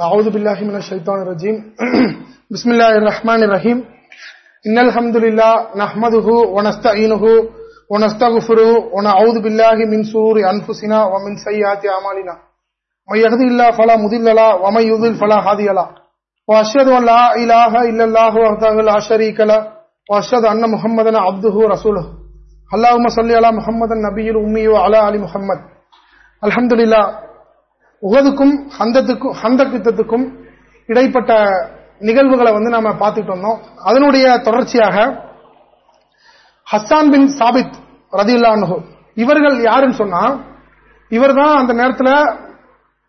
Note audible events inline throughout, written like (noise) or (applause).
أعوذ بالله من الشيطان الرجيم. (clears throat) بسم الله الرحمن الرحيم. إن الحمد لله نحمده ونستعينه ونستغفره ونعوذ بالله من سرور أنفسنا ومن سيئات أعمالنا. من يهدي الله فلا مضل له ومن يضلل فلا هادي له. وأشهد أن لا إله إلا الله وحده لا شريك له وأشهد أن محمدا عبده ورسوله. اللهم صل على محمد النبي الأمي وعلى آل محمد. الحمد لله. உகதுக்கும் ஹந்தத்துக்கும் ஹந்தக் யுத்தத்துக்கும் இடைப்பட்ட நிகழ்வுகளை வந்து நாம பார்த்துட்டு வந்தோம். அதனுடைய தொடர்ச்சியாக ஹஸ்ஸான் பின் சாபித் ரதியுல்லானு இவர்கள் யாருன்னு சொன்னா இவர் தான் அந்த நேரத்தில்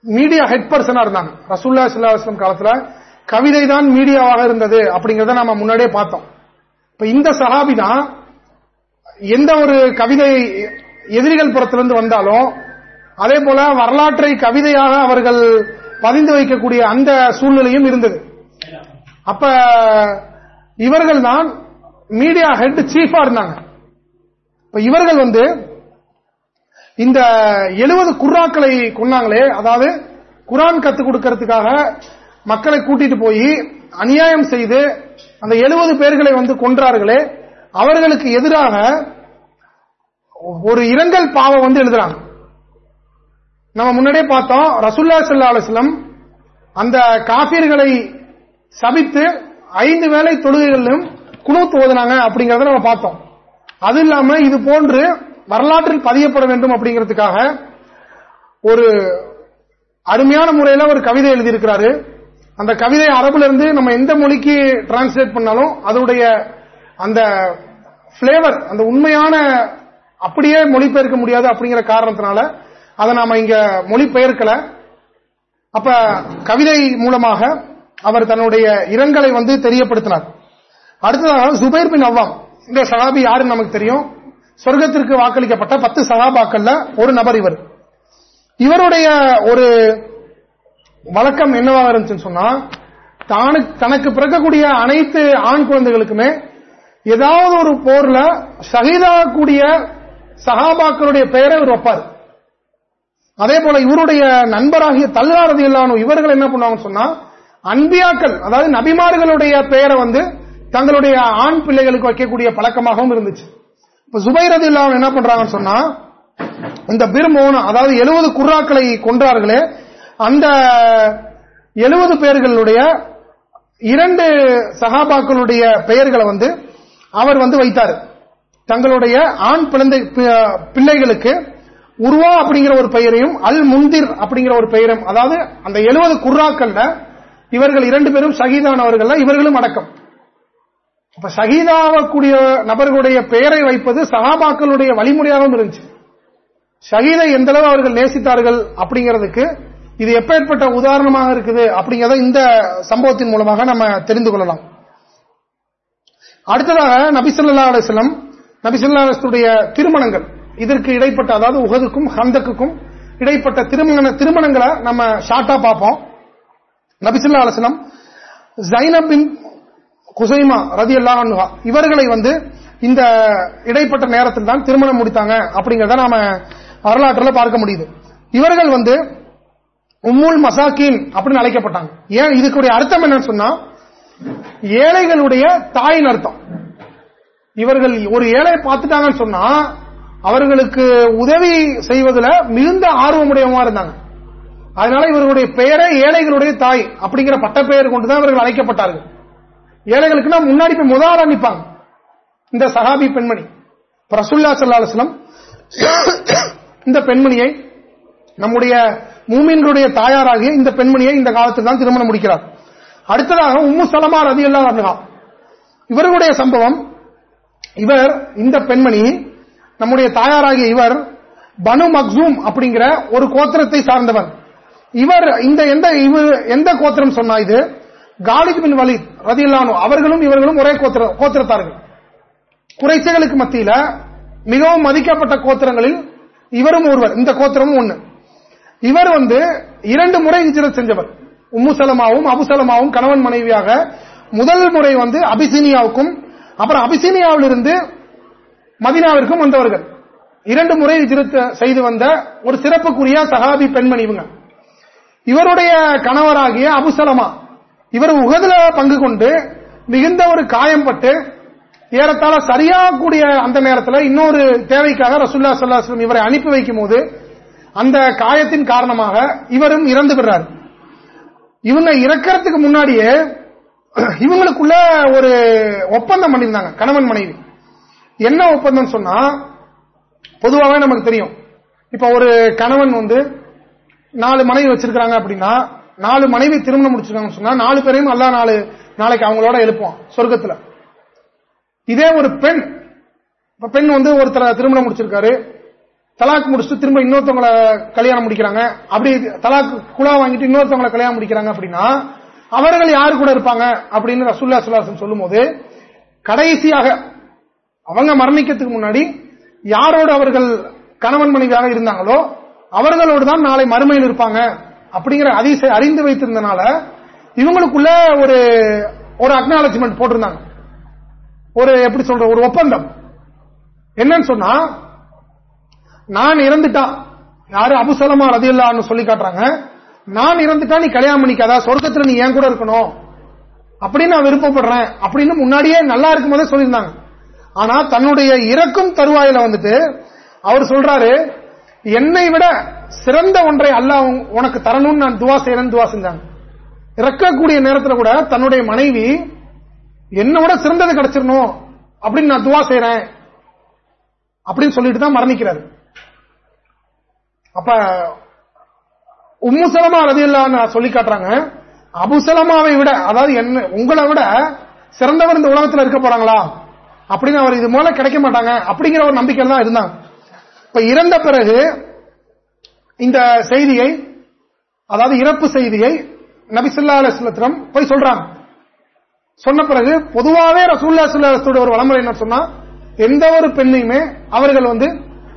மீடியா ஹெட் பர்சனா இருந்தாங்க. ரசூல்லா சுல்லாஸ்லம் காலத்துல கவிதை தான் மீடியாவாக இருந்தது அப்படிங்கறத நம்ம முன்னாடியே பார்த்தோம். இப்ப இந்த சஹாபி தான் எந்த ஒரு கவிதை எதிரிகள் புறத்திலிருந்து வந்தாலும் அதே போல வரலாற்றை கவிதையாக அவர்கள் பதிந்து வைக்கக்கூடிய அந்த சூழ்நிலையும் இருந்தது. அப்ப இவர்கள் தான் மீடியா ஹெட் சீஃபா இருந்தாங்க. இப்ப இவர்கள் வந்து இந்த எழுபது குர்ராக்களை கொண்டாங்களே அதாவது குரான் கத்துக் கொடுக்கறதுக்காக மக்களை கூட்டிட்டு போய் அநியாயம் செய்து அந்த எழுபது பேர்களை வந்து கொன்றார்களே அவர்களுக்கு எதிராக ஒரு இரங்கல் பாவம் வந்து எழுதுறாங்க. நம்ம முன்னாடியே பார்த்தோம் ரசுல்லா சல்லா அலுவலம் அந்த காபியர்களை சபித்து ஐந்து வேலை தொழுகைகளிலும் குழு ஓதுனாங்க அப்படிங்கறத நம்ம பார்த்தோம். அது இல்லாம இது போன்று வரலாற்றில் பதியப்பட வேண்டும் அப்படிங்கிறதுக்காக ஒரு அருமையான முறையில ஒரு கவிதை எழுதியிருக்கிறாரு. அந்த கவிதை அரபுல இருந்து நம்ம எந்த மொழிக்கு டிரான்ஸ்லேட் பண்ணாலும் அதோடைய அந்த பிளேவர் அந்த உண்மையான அப்படியே மொழிபெயர்க்க முடியாது அப்படிங்கிற காரணத்தினால அதை நாம இங்க மொழிபெயர்க்கல. அப்ப கவிதை மூலமாக அவர் தன்னுடைய இரங்கலை வந்து தெரியப்படுத்தினார். அடுத்ததாக சுபைர் பின் அவ்வாம். இந்த சகாபி யாருன்னு நமக்கு தெரியும். சொர்க்கத்திற்கு வாக்களிக்கப்பட்ட பத்து சகாபாக்கள்ல ஒரு நபர் இவர். இவருடைய ஒரு வழக்கம் என்னவாக இருந்துச்சுன்னு சொன்னா தனக்கு பிறக்கக்கூடிய அனைத்து ஆண் குழந்தைகளுக்குமே ஏதாவது ஒரு போர்ல சகிதாகக்கூடிய சகாபாக்களுடைய பெயரை இவர் வைப்பார். அதே போல இவருடைய நண்பராகிய தல்லாரதி இல்லாமல் இவர்கள் என்ன பண்ணுவாங்கன்னு சொன்னா அன்பியாக்கள் அதாவது நபிமார்களுடைய பெயரை வந்து தங்களுடைய ஆண் பிள்ளைகளுக்கு வைக்கக்கூடிய பழக்கமாகவும் இருந்துச்சு. இப்ப சுபைரதி இல்லாமல் என்ன பண்றாங்கன்னு சொன்னா இந்த பிரமோன அதாவது எழுபது குர்ராக்களை கொன்றார்களே அந்த எழுபது பேர்களுடைய இரண்டு சகாபாக்களுடைய பெயர்களை வந்து அவர் வந்து வைத்தார். தங்களுடைய ஆண் பிள்ளைகளுக்கு உருவா அப்படிங்கிற ஒரு பெயரையும் அல் முந்திர் அப்படிங்கிற ஒரு பெயரும் அதாவது அந்த எழுபது குர்ராக்கள்ல இவர்கள் இரண்டு பேரும் சகிதானவர்கள் இவர்களும் அடக்கம். அப்ப சகிதாவக்கூடிய நபர்களுடைய பெயரை வைப்பது சகாபாக்களுடைய வழிமுறையாகவும் இருந்துச்சு. ஷகீதை எந்த அளவு அவர்கள் நேசித்தார்கள் அப்படிங்கிறதுக்கு இது எப்பேற்பட்ட உதாரணமாக இருக்குது அப்படிங்கறத இந்த சம்பவத்தின் மூலமாக நம்ம தெரிந்து கொள்ளலாம். அடுத்ததாக நபிசல்லா அலிஸ்லம் நபிசல்லா அலிஸ்லுடைய திருமணங்கள். இதற்கு இடைப்பட்ட அதாவது உகதுக்கும் ஹந்தக்குக்கும் இடைப்பட்ட திருமண திருமணங்களை நம்ம ஷார்ட்டா பார்ப்போம். நபிசுல்லா அலசனம் ஜைனபின் குசைமா ரதி அல்லா இவர்களை வந்து இந்த இடைப்பட்ட நேரத்தில் தான் திருமணம் முடித்தாங்க அப்படிங்கறத நாம வரலாற்றில் பார்க்க முடியுது. இவர்கள் வந்து உம்முல் மசாக்கின் அப்படின்னு அழைக்கப்பட்டாங்க. ஏன்? இதுக்குடைய அர்த்தம் என்னன்னு சொன்னா ஏழைகளுடைய தாயின் அர்த்தம். இவர்கள் ஒரு ஏழை பார்த்துட்டாங்கன்னு சொன்னா அவர்களுக்கு உதவி செய்வதில் மிகுந்த ஆர்வமுடையவமா இருந்தாங்க. அதனால இவர்களுடைய பெயரை ஏழைகளுடைய தாய் அப்படிங்கிற பட்டப்பெயர் கொண்டுதான் இவர்கள் அழைக்கப்பட்டார்கள். ஏழைகளுக்குன்னா முன்னாடி போய் முதல் அனுப்பாங்க இந்த சஹாபி பெண்மணி ரசுல்லா சல்லாஸ்லம் இந்த பெண்மணியை நம்முடைய மூமின்களுடைய தாயாராகிய இந்த பெண்மணியை இந்த காலத்தில் தான் திருமணம் முடிக்கிறார். அடுத்ததாக உம்மு சலமா ரதி அல்லா இவர்களுடைய சம்பவம் இவர் இந்த பெண்மணி நம்முடைய தாயாராகிய இவர் பனு மக்சூம் அப்படிங்கிற ஒரு கோத்திரத்தை சார்ந்தவர். இவர் இந்த எந்த இவர் எந்த கோத்திரம் சொன்னா இது? காலித் பின் வலித் ரதில்லானு அவர்களும் இவர்களும் ஒரே கோத்திரத்தார்கள். குறைச்சிகளுக்கு மத்தியில மிகவும் மதிக்கப்பட்ட கோத்திரங்களில் இவரும் ஒருவர். இந்த கோத்திரமும் ஒண்ணு. இவர் வந்து இரண்டு முறை ஹிஜரத் செஞ்சவர். உம்முசலமாவும் அபுசலமாவும் கணவன் மனைவியாக முதல் முறை வந்து அபிசீனியாவுக்கும் அப்புறம் அபிசீனியாவிலிருந்து மதினாவிற்கும் வந்தவர்கள். இரண்டு முறை ஹிஜ்ரத் செய்து வந்த ஒரு சிறப்புக்குரிய சகாபி பெண்மணி இவங்க. இவருடைய கணவராகிய அபுசலமா இவர் உகதுல பங்கு கொண்டு மிகுந்த ஒரு காயம்பட்டு ஏறத்தாழ சரியாகக்கூடிய அந்த நேரத்தில் இன்னொரு தேவைக்காக ரசுல்லா சல்லாஸ்லம் இவரை அனுப்பி வைக்கும் போது அந்த காயத்தின் காரணமாக இவரும் இறந்து விடுறார். இவங்க இறக்கிறதுக்கு முன்னாடியே இவங்களுக்குள்ள ஒரு ஒப்பந்தம் பண்ணியிருந்தாங்க கணவன் மனைவி. என்ன ஒப்பந்தம் சொன்னா பொதுவாகவே நமக்கு தெரியும். இப்ப ஒரு கணவன் வந்து நாலு மனைவி வச்சிருக்கிறாங்க அப்படின்னா நாலு மனைவி திருமணம் முடிச்சிருக்காங்க சொன்னா நாலு பேரையும் நல்லா நாலு நாளைக்கு அவங்களோட எழுப்புவான் சொர்க்கத்துல. இதே ஒரு பெண் பெண் வந்து ஒருத்தர திருமணம் முடிச்சிருக்காரு தலாக் முடிச்சுட்டு திரும்ப இன்னொருத்தவங்களை கல்யாணம் முடிக்கிறாங்க அப்படி தலாக் குழா வாங்கிட்டு இன்னொருத்தவங்களை கல்யாணம் முடிக்கிறாங்க அப்படின்னா அவர்கள் யாரு கூட இருப்பாங்க அப்படின்னு ரசுல்லா சுல்லாசன் சொல்லும் போது கடைசியாக அவங்க மரணிக்கிறதுக்கு முன்னாடி யாரோடு அவர்கள் கணவன் மனைவியாக இருந்தாங்களோ அவர்களோடு தான் நாளை மறுமையில் இருப்பாங்க அப்படிங்கிற அதிசை அறிந்து வைத்திருந்தனால இவங்களுக்குள்ள ஒரு ஒரு அக்னாலஜ்மெண்ட் போட்டிருந்தாங்க. ஒரு எப்படி சொல்ற ஒரு ஒப்பந்தம். என்னன்னு சொன்னா நான் இறந்துட்டா யாரு? அபுசலமா ரதியல்லான்னு சொல்லி காட்டுறாங்க. நான் இறந்துட்டா நீ கல்யாணம் பண்ணிக்காதா சொர்க்கத்துல நீ ஏன் கூட இருக்கணும்? அப்படின்னு நான் விருப்பப்படுறேன். அப்படின்னு முன்னாடியே நல்லா இருக்கும் போதே சொல்லியிருந்தாங்க. ஆனா தன்னுடைய இறக்கும் தருவாயில வந்துட்டு அவர் சொல்றாரு என்னை விட சிறந்த ஒன்றை அல்ல உனக்கு தரணும்னு நான் துவா செய்யறேன்னு துவா செஞ்சாங்க. இறக்கக்கூடிய நேரத்தில் கூட தன்னுடைய மனைவி என்னை விட சிறந்தது கிடைச்சிடணும் அப்படின்னு நான் துவா செய்யறேன் அப்படின்னு சொல்லிட்டு தான் மரணிக்கிறாரு. அப்ப உம்முசலமா ரதியில்லான்னு சொல்லி காட்டுறாங்க அபுசலமாவை விட அதாவது என்ன உங்களை விட சிறந்தவர் இந்த உலகத்தில் இருக்க போறாங்களா? அப்படின்னு அவர் இது மூலம் கிடைக்க மாட்டாங்க அப்படிங்கிற ஒரு நம்பிக்கை தான் இருந்தாங்க. இப்ப இறந்த பிறகு இந்த செய்தியை அதாவது இறப்பு செய்தியை நபிசுல்லா அலுவலத்திடம் போய் சொல்றாங்க. சொன்ன பிறகு பொதுவாகவே ரசூல்லா சுல்லாத்தோட ஒரு வளமுறை என்ன சொன்னா எந்த ஒரு பெண்ணையுமே அவர்கள் வந்து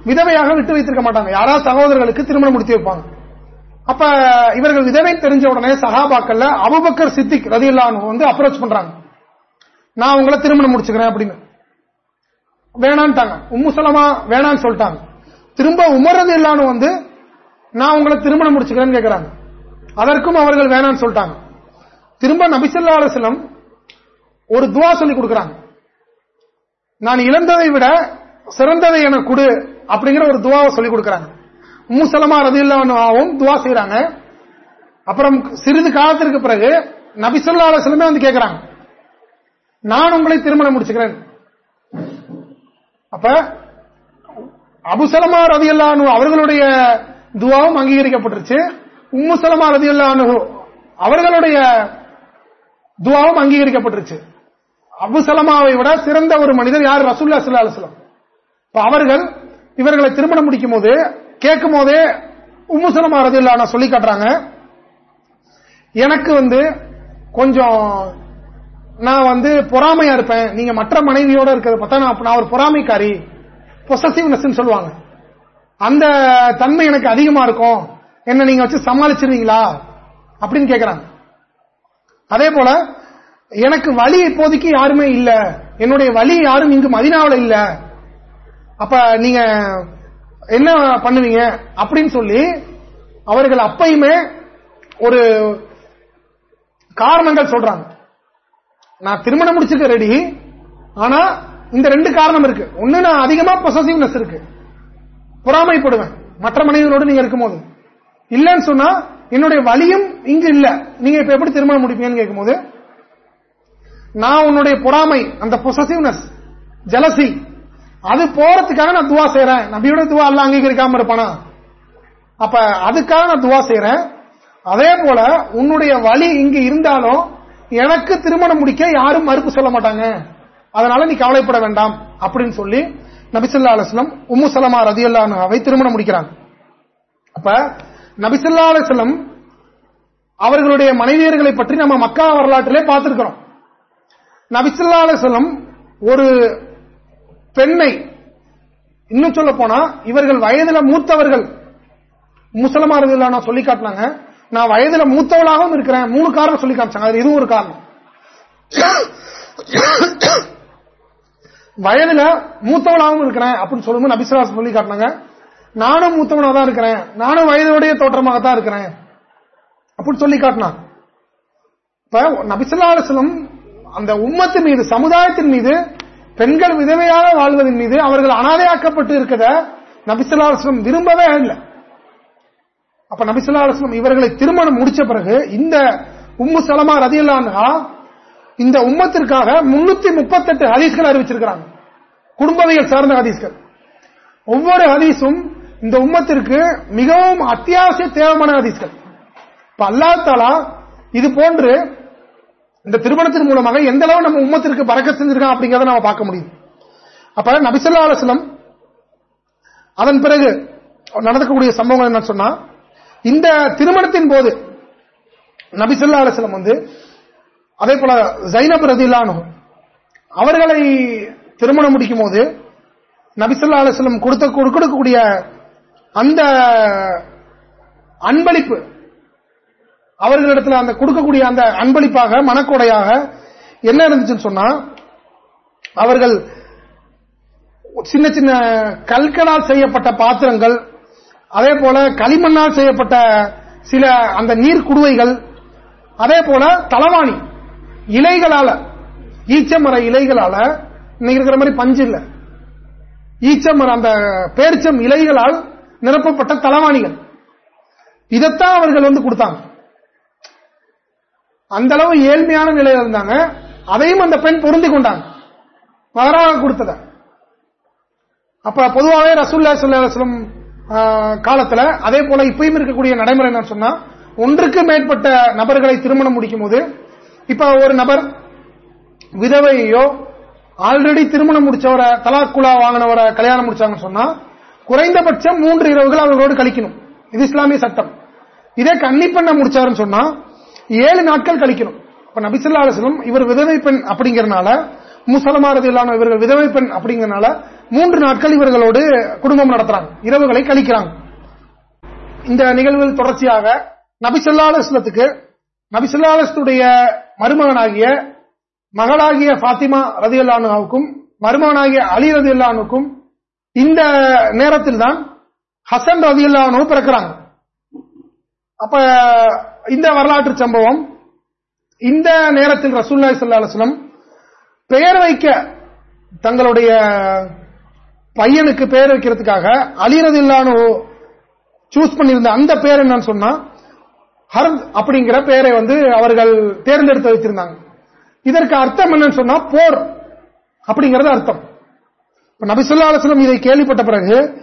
விதவையாக விட்டு வைத்திருக்க மாட்டாங்க. யாராவது சகோதரர்களுக்கு திருமணம் முடித்து வைப்பாங்க. அப்ப இவர்கள் விதவை தெரிஞ்ச உடனே சகாபாக்கள்ல அபுபக்கர் சித்திக் ரதியுல்லானு வந்து அப்ரோச் பண்றாங்க. நான் உங்களை திருமணம் முடிச்சுக்கிறேன் அப்படின்னு. வேணான்ட்டாங்க. உம்முசலமா வேணான்னு சொல்லிட்டாங்க. திரும்ப உமரது இல்லான்னு வந்து நான் உங்களை திருமணம் முடிச்சுக்கிறேன்னு கேட்கிறாங்க அதற்கும் அவர்கள் வேணான்னு சொல்லிட்டாங்க. திரும்ப நபிசல்லா அலுவலம் ஒரு துவா சொல்லி கொடுக்கிறாங்க. நான் இழந்ததை விட சிறந்ததை என கொடு அப்படிங்கிற ஒரு துவாவை சொல்லி கொடுக்கிறாங்க. மூசலமா ரதில்லாவும் துவா செய்யறாங்க அப்புறம் சிறிது காலத்திற்கு பிறகு நபிசல்லா அலுவலமே வந்து கேட்கிறாங்க நான் உங்களை திருமணம் முடிச்சுக்கிறேன். அப்ப அபுசலமா ரதி அல்லானு அவர்களுடைய துவாவும் அங்கீகரிக்கப்பட்டுருச்சு. உம்முசலமா ரதி அல்லானு அவர்களுடைய துவாவும் அங்கீகரிக்கப்பட்டுருச்சு. அபுசலமாவை விட சிறந்த ஒரு மனிதர் யார்? ரசூல்லா சல்லா அலுவலம் அவர்கள் இவர்களை திருமணம் முடிக்கும் போது கேட்கும் போதே உம்முசலமா ரதி இல்லான சொல்லி காட்டுறாங்க. எனக்கு வந்து கொஞ்சம் நான் வந்து பொறாமையா இருப்பேன். நீங்க மற்ற மனைவியோட இருக்கிறத பார்த்தா நான் ஒரு பொறாமைக்காரி. பொசசிவ்னஸ் சொல்லுவாங்க. அந்த தன்மை எனக்கு அதிகமா இருக்கும். என்ன நீங்க வச்சு சமாளிச்சிருவீங்களா? அப்படின்னு கேக்குறாங்க. அதே போல எனக்கு வழி இப்போதைக்கு யாருமே இல்ல. என்னுடைய வழி யாரும் இங்கு மதினாவில் இல்ல. அப்ப நீங்க என்ன பண்ணுவீங்க? அப்படின்னு சொல்லி அவர்கள் அப்பயுமே ஒரு காரணங்கள் சொல்றாங்க. நான் திருமணம் முடிச்சிருக்க ரெடி ஆனா இந்த ரெண்டு காரணம் இருக்கு. ஒண்ணு நான் அதிகமா பொசசிவ்னஸ் இருக்கு. பொறாமைப்படுவேன். மற்ற மனைவிகளோடு நீங்க இருக்கும்போது. இல்லன்னு சொன்னா என்னுடைய வழியும் இங்கு இல்ல. நீங்க இப்ப எப்படி திருமணம் முடிப்பீங்கன்னு கேட்கும்போது நான் உன்னுடைய பொறாமை அந்த பொசசிவ்னஸ் ஜலசி அது போறதுக்காக நான் துவா செய்யறேன் நபியோட துவா எல்லாம் அங்கீகரிக்காம இருப்பானா? அப்ப அதுக்காக நான் துவா செய்யறேன் அதே போல உன்னுடைய வழி இங்கு இருந்தாலும் எனக்கு திருமணம் முடிக்க யாரும் மறுப்பு சொல்ல மாட்டாங்க. அதனால நீ கவலைப்பட வேண்டாம் அப்படின்னு சொல்லி நபிசல்லா அலுவலம் உம்மு சலமா ரதி அவை திருமணம் முடிக்கிறாங்க. அப்ப நபிசல்லா அலுவலம் அவர்களுடைய மனைவியர்களை பற்றி நம்ம மக்கா வரலாற்றிலே பார்த்திருக்கிறோம். நபிசல்லா அலுவலம் ஒரு பெண்ணை இன்னும் சொல்ல போனா இவர்கள் வயதுல மூத்தவர்கள் முசலமா ரதில்லா சொல்லி காட்டினாங்க. நான் வயதுல மூத்தவளாகவும் இருக்கிறேன். மூணு காரணம் சொல்லி காமிச்சாங்க. அது இதுவும் ஒரு காரணம். வயதுல மூத்தவளாகவும் இருக்கிறேன் அப்படின்னு சொல்லும்போது நபிசுவாஸ் சொல்லி காட்டினாங்க. நானும் மூத்தவனா தான் இருக்கிறேன். நானும் வயதுடைய தோற்றமாக தான் இருக்கிறேன். அப்படின்னு சொல்லி காட்டினாங்க. இப்ப நபிசல்லாசலம் அந்த உம்மத்து மீது சமுதாயத்தின் மீது பெண்கள் விதவையாக வாழ்வதன் மீது அவர்கள் அனாதையாக்கப்பட்டு இருக்கிறத நபிசல்லாஸ்லம் விரும்பவே இல்லை. அப்ப நபிசல்லாஸ்லம் இவர்களை திருமணம் முடிச்ச பிறகு இந்த உம்மு சலமா ரதியல்லான்ஹா இந்த உம்மத்திற்காக முன்னூத்தி முப்பத்தெட்டு ஹதீஸ்கள் அறிவிச்சிருக்கிறாங்க. குடும்பவியல் சார்ந்த ஹதீஸ்கள். ஒவ்வொரு ஹதீஸும் இந்த உம்மத்திற்கு மிகவும் அத்தியாவசிய தேவையான ஹதீஸ்கள். இப்ப அல்லா தாலா இது போன்று இந்த திருமணத்தின் மூலமாக எந்த அளவு நம்ம உம்மத்திற்கு பறக்க செஞ்சிருக்கோம் அப்படிங்கறத நம்ம பார்க்க முடியும். அப்ப நபிசல்லா அலுவலம் அதன் பிறகு நடக்கக்கூடிய சம்பவங்கள் என்ன சொன்னா இந்த திருமணத்தின் போது நபிசுல்லா அலிஸ்லம் வந்து அதே போல ஜைனப் ரதிலானு அவர்களை திருமணம் முடிக்கும் போது நபிசுல்லா அலிஸ்லம் கொடுத்த கொடுக்கக்கூடிய அந்த அன்பளிப்பு அவர்களிடத்தில் அந்த கொடுக்கக்கூடிய அந்த அன்பளிப்பாக மனக்கொடையாக என்ன இருந்துச்சுன்னு சொன்னா அவர்கள் சின்ன சின்ன கல்களால் செய்யப்பட்ட பாத்திரங்கள் அதே போல களிமண்ணால் செய்யப்பட்ட சில அந்த நீர் குடுவைகள் அதே போல தலவாணி இலைகளால ஈச்சமர இலைகளால இன்னைக்கு இருக்கிற மாதிரி பஞ்சு இல்ல. ஈச்சமர அந்த பேரிச்சம் இலைகளால் நிரப்பப்பட்ட தலவாணிகள். இதைத்தான் அவர்கள் வந்து கொடுத்தாங்க. அந்த அளவு ஏழ்மையான நிலையில இருந்தாங்க. அதையும் அந்த பெண் பொருந்தி கொண்டாங்க. மகராக கொடுத்தத. அப்ப பொதுவாகவே ரசூல்லா சொல்லம் காலத்துல அதே போல இப்பயும் இருக்கக்கூடிய நடைமுறை என்ன சொன்னா ஒன்றுக்கு மேற்பட்ட நபர்களை திருமணம் முடிக்கும் போது இப்ப ஒரு நபர் விதவையோ ஆல்ரெடி திருமணம் முடிச்சவரை தலாக்குலா வாங்கினவரை கல்யாணம் முடிச்சாங்கன்னு சொன்னா குறைந்தபட்சம் மூன்று இரவுகள் அவர்களோடு கழிக்கணும். இது இஸ்லாமிய சட்டம். இதே கன்னி முடிச்சாருன்னு சொன்னா ஏழு நாட்கள் கழிக்கணும். இப்ப நபிசுல்லா அலுவலம் இவர் விதவை பெண் அப்படிங்கறனால முசலமாரது இல்லாம இவர்கள் விதவை பெண் அப்படிங்கறனால மூன்று நாட்கள் இவர்களோடு குடும்பம் நடத்துறாங்க. இரவுகளை கழிக்கிறாங்க. இந்த நிகழ்வுகள் தொடர்ச்சியாக நபிசல்லாலத்துக்கு அலுவலத்துக்கு மருமகனாகிய மகளாகிய பாத்திமா ரதி அல்லானுக்கும் மருமகனாகிய அலி ரதி அல்லானுக்கும் இந்த நேரத்தில் தான் ஹசன் ரதி அல்லானு பிறக்கிறாங்க. அப்ப இந்த வரலாற்று சம்பவம் இந்த நேரத்தில் ரசூல்லாய் சல்லாஸ்லம் பெயர் வைக்க தங்களுடைய பையனுக்கு பெயர் வைக்கிறதுக்காக அலிரதில்லானு சூஸ் பண்ணியிருந்த அந்த பேர் என்னன்னு சொன்னா ஹர்த் அப்படிங்கிற பெயரை வந்து அவர்கள் தேர்ந்தெடுத்து வைத்திருந்தாங்க. இதற்கு அர்த்தம் என்னன்னு சொன்னா போர் அப்படிங்கறது அர்த்தம். நபிசுல்லா அலுவலம் இதை கேள்விப்பட்ட பிறகு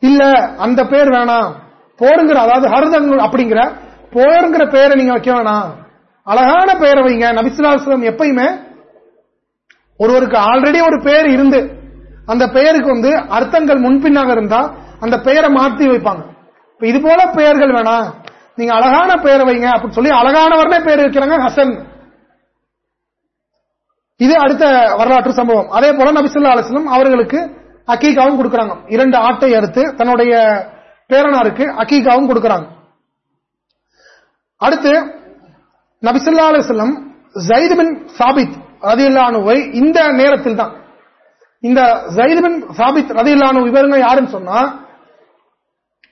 இல்ல அந்த பேர் வேணாம் போருங்கிற அதாவது ஹருதங்கள் அப்படிங்கிற போருங்கிற பெயரை நீங்க வைக்க வேணாம். அழகான பெயரை வைங்க. நபிசுலாஸ்லம் எப்பயுமே ஒருவருக்கு ஆல்ரெடி ஒரு பெயர் இருந்து அந்த பெயருக்கு வந்து அர்த்தங்கள் முன்பின்னாக இருந்தா அந்த பெயரை மாற்றி வைப்பாங்க. இது போல பெயர்கள் வேணாம் நீங்க அழகான பெயரை வைங்க அப்படின்னு சொல்லி அழகானவர்னே பெயர் வைக்கிறாங்க ஹசன். இது அடுத்த வரலாற்று சம்பவம். அதே போல நபிசுல்லா அலிஸ்லம் அவர்களுக்கு அக்கீகாவும் கொடுக்கறாங்க. இரண்டு ஆட்டை அறுத்து தன்னுடைய பேரனாருக்கு அக்கீகாவும் கொடுக்கறாங்க. அடுத்து நபிசுல்லா அலிஸ்லம் ஜயித் பின் சாபித் ரதியுல்லானுவை இந்த நேரத்தில் தான் இந்த ஜயித் சாபித் ரதியுல்லானு இவருங்க யாருன்னு சொன்னா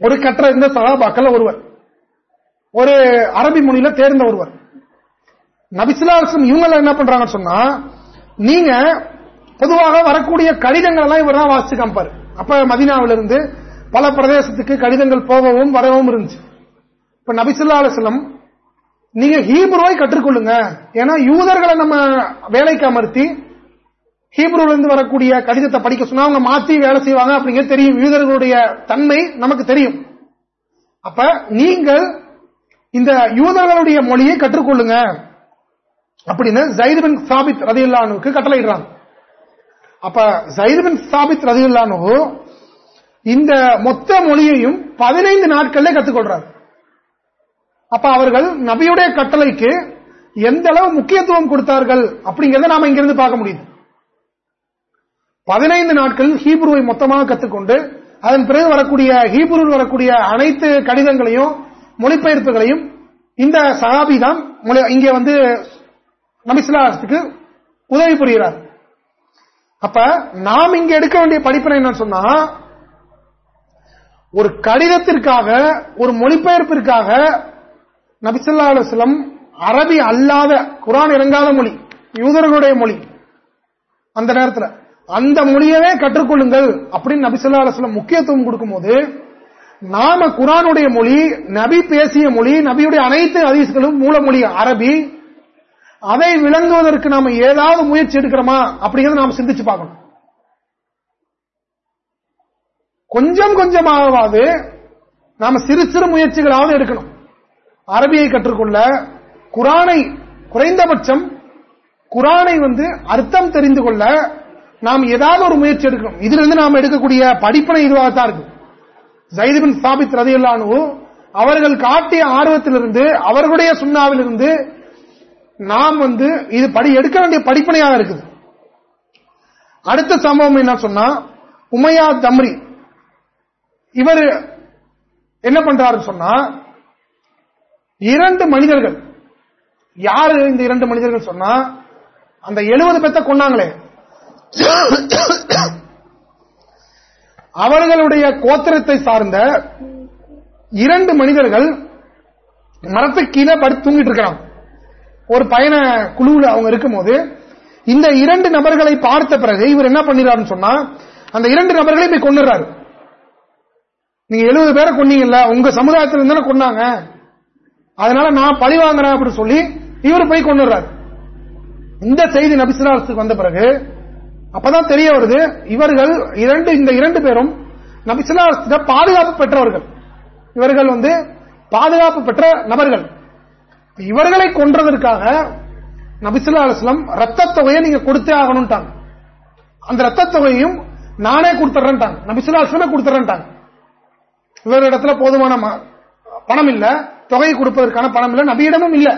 ஒரு கற்ற இந்த சகாபாக்கள் ஒருவர். ஒரு அரபி மொழியில தேர்ந்த ஒருவர். நபிசுல்லா இவங்க என்ன பண்றாங்கன்னு சொன்னா நீங்க பொதுவாக வரக்கூடிய கடிதங்கள் எல்லாம் இவர் தான் வாசிச்சு காமிப்பாரு அப்ப மதினாவிலிருந்து பல பிரதேசத்துக்கு கடிதங்கள் போகவும் வரவும் இருந்துச்சு. இப்ப நபிசுல்லா அலுவலம் நீங்க ஹீப்ருவை கற்றுக்கொள்ளுங்க. ஏன்னா யூதர்களை நம்ம வேலைக்கு அமர்த்தி ஹீப்ரூல இருந்து வரக்கூடிய கடிதத்தை படிக்க சொன்னா அவங்க மாத்தி வேலை செய்வாங்க அப்படிங்கிறது தெரியும். யூதர்களுடைய தன்மை நமக்கு தெரியும். அப்ப நீங்கள் இந்த யூதர்களுடைய மொழியை கற்றுக்கொள்ளுங்க அப்படின்னு ஜைதுபின் சாபித் ரதியுல்லானுக்கு கட்டளையிடுறாங்க. அப்ப ஜைதுபின் சாபித் ரதியுல்லானு இந்த மொத்த மொழியையும் பதினைந்து நாட்கள்ல கத்துக்கொள்றாரு அப்ப அவர்கள் நபியுடைய கட்டளைக்கு எந்த அளவு முக்கியத்துவம் கொடுத்தார்கள் அப்படிங்கறத நாம இங்கிருந்து பார்க்க முடியுது. பதினைந்து நாட்கள் ஹீப்ருவை மொத்தமாக கத்துக்கொண்டு அதன் பிறகு வரக்கூடிய ஹீப்ருவில் வரக்கூடிய அனைத்து கடிதங்களையும் மொழிபெயர்ப்புகளையும் இந்த சகாபி தான் இங்கே வந்து நபிசுலாத்துக்கு உதவி புரிகிறார். அப்ப நாம் இங்க எடுக்க வேண்டிய படிப்பினை என்னன்னு சொன்னா ஒரு கடிதத்திற்காக ஒரு மொழிபெயர்ப்பிற்காக நபிசல்லா அலுவலம் அரபி அல்லாத குரான் இறங்காத மொழி யூதர்களுடைய மொழி அந்த நேரத்தில். அந்த மொழியவே கற்றுக்கொள்ளுங்கள் அப்படின்னு நபிசல்லா அலுவலம் முக்கியத்துவம் கொடுக்கும் போது நாம குரானுடைய மொழி நபி பேசிய மொழி நபியுடைய அனைத்து அதிசுகளும் மூலமொழி அரபி. அதை விளங்குவதற்கு நாம ஏதாவது முயற்சி எடுக்கிறோமா அப்படிங்கறத நாம சிந்திச்சு பார்க்கணும். கொஞ்சம் கொஞ்சமாவது நாம சிறு சிறு முயற்சிகளாவது எடுக்கணும். அரபியை கற்றுக்கொள்ள குரானை குறைந்தபட்சம் குரானை வந்து அர்த்தம் தெரிந்து கொள்ள நாம் ஏதாவது ஒரு முயற்சி எடுக்கணும் இதிலிருந்து நாம் எடுக்கக்கூடிய படிப்பனை இதுவாகத்தான் இருக்கு. ஜைதுபின் சாபித் ரதையுல்லானு அவர்கள் காட்டிய ஆர்வத்திலிருந்து அவர்களுடைய சுண்ணாவிலிருந்து நாம் வந்து இது படி எடுக்க வேண்டிய படிப்பனையாக இருக்குது. அடுத்த சம்பவம் என்ன சொன்னா உமையா தம்ரி இவர் என்ன பண்றாரு சொன்னா இரண்டு மனிதர்கள் யாரு இந்த இரண்டு மனிதர்கள் சொன்னா அந்த எழுபது பேத்த கொண்டாங்களே (coughs) அவர்களுடைய கோத்திரத்தை சார்ந்த இரண்டு மனிதர்கள் மரத்துக்கு கீழே படுத்து தூங்கிட்டு இருக்கிறாங்க ஒரு பயண குழுவில் அவங்க இருக்கும்போது இந்த இரண்டு நபர்களை பார்த்த பிறகு இவர் என்ன பண்ணிடுறாருன்னு சொன்னா அந்த இரண்டு நபர்களையும் போய் கொண்டுறாரு நீங்க எழுபது பேரை கொண்டீங்கல்ல உங்க சமுதாயத்தில் இருந்தானே கொண்டாங்க அதனால நான் பழி வாங்குறேன் அப்படின்னு சொல்லி இவர் போய் கொண்டுறாரு இந்த செய்தி நபிசுலாசுக்கு வந்த பிறகு அப்பதான் தெரிய வருது இவர்கள் இரண்டு இந்த இரண்டு பேரும் நபிசுலாச பாதுகாப்பு பெற்றவர்கள். இவர்கள் வந்து பாதுகாப்பு பெற்ற நபர்கள். இவர்களை கொன்றதற்காக நபிசுல்லா அலுவலம் ரத்த தொகையை நீங்க கொடுத்தே ஆகணும்ட்டாங்க. அந்த ரத்த தொகையும் நானே கொடுத்துறேன்ட்டாங்க. நபிசுல்லா அலுவலமே கொடுத்துறேன்ட்டாங்க. இவரிடத்துல போதுமான பணம் இல்ல. தொகை கொடுப்பதற்கான பணம் இல்ல. நபியிடமும் இல்ல.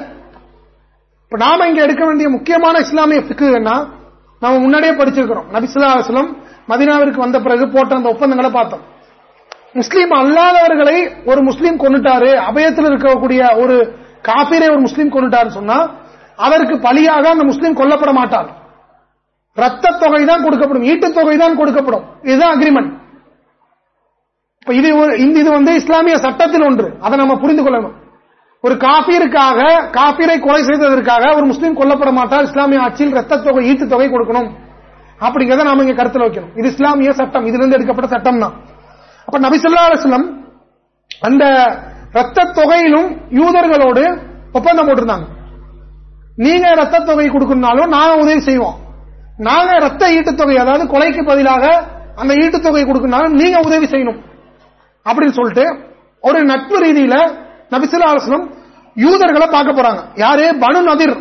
இப்ப நாம இங்க எடுக்க வேண்டிய முக்கியமான இஸ்லாமிய பிக்குன்னா நம்ம முன்னாடியே படிச்சிருக்கிறோம். நபிசுல்லாஸ்லம் மதினாவிற்கு வந்த பிறகு போட்ட அந்த ஒப்பந்தங்களை பார்த்தோம். முஸ்லீம் அல்லாதவர்களை ஒரு முஸ்லீம் கொண்டுட்டாரு அபயத்தில் இருக்கக்கூடிய ஒரு காப்பீரை ஒரு முஸ்லீம் கொண்டுட்டாரு சொன்னா அதற்கு பலியாக அந்த முஸ்லீம் கொல்லப்பட மாட்டார். ரத்த தொகை தான் கொடுக்கப்படும் ஈட்டு தொகை தான் கொடுக்கப்படும். இதுதான் அக்ரிமெண்ட் இது இது வந்து இஸ்லாமிய சட்டத்தில் ஒன்று. அதை நம்ம புரிந்து கொள்ளணும். ஒரு காபீருக்காக காபீரை கொலை செய்ததற்காக ஒரு முஸ்லீம் கொல்லப்பட மாட்டார் இஸ்லாமிய ஆட்சியில் ரத்த தொகை ஈட்டு தொகை கொடுக்கணும். அப்படிங்கறத நாம இங்க கருத்தில் வைக்கணும். இது இஸ்லாமிய சட்டம். இதிலிருந்து எடுக்கப்பட்ட சட்டம் தான் அப்ப நபிசல்லா அலுவலம் அந்த ரத்த தொகையிலும் யூதர்களோடு ஒப்பந்தம் போட்டிருந்தாங்க. நீங்க ரத்த தொகை கொடுக்கணும்னாலும் நாங்க உதவி செய்வோம். நாங்க ரத்த ஈட்டுத்தொகை அதாவது கொலைக்கு பதிலாக அந்த ஈட்டுத்தொகை கொடுக்கணும்னாலும் நீங்க உதவி செய்யணும். அப்படின்னு சொல்லிட்டு ஒரு நட்பு ரீதியில நபிசுல்லா அலுவலம் யூதர்களை பார்க்க போறாங்க. யாரு? பனு நதிர்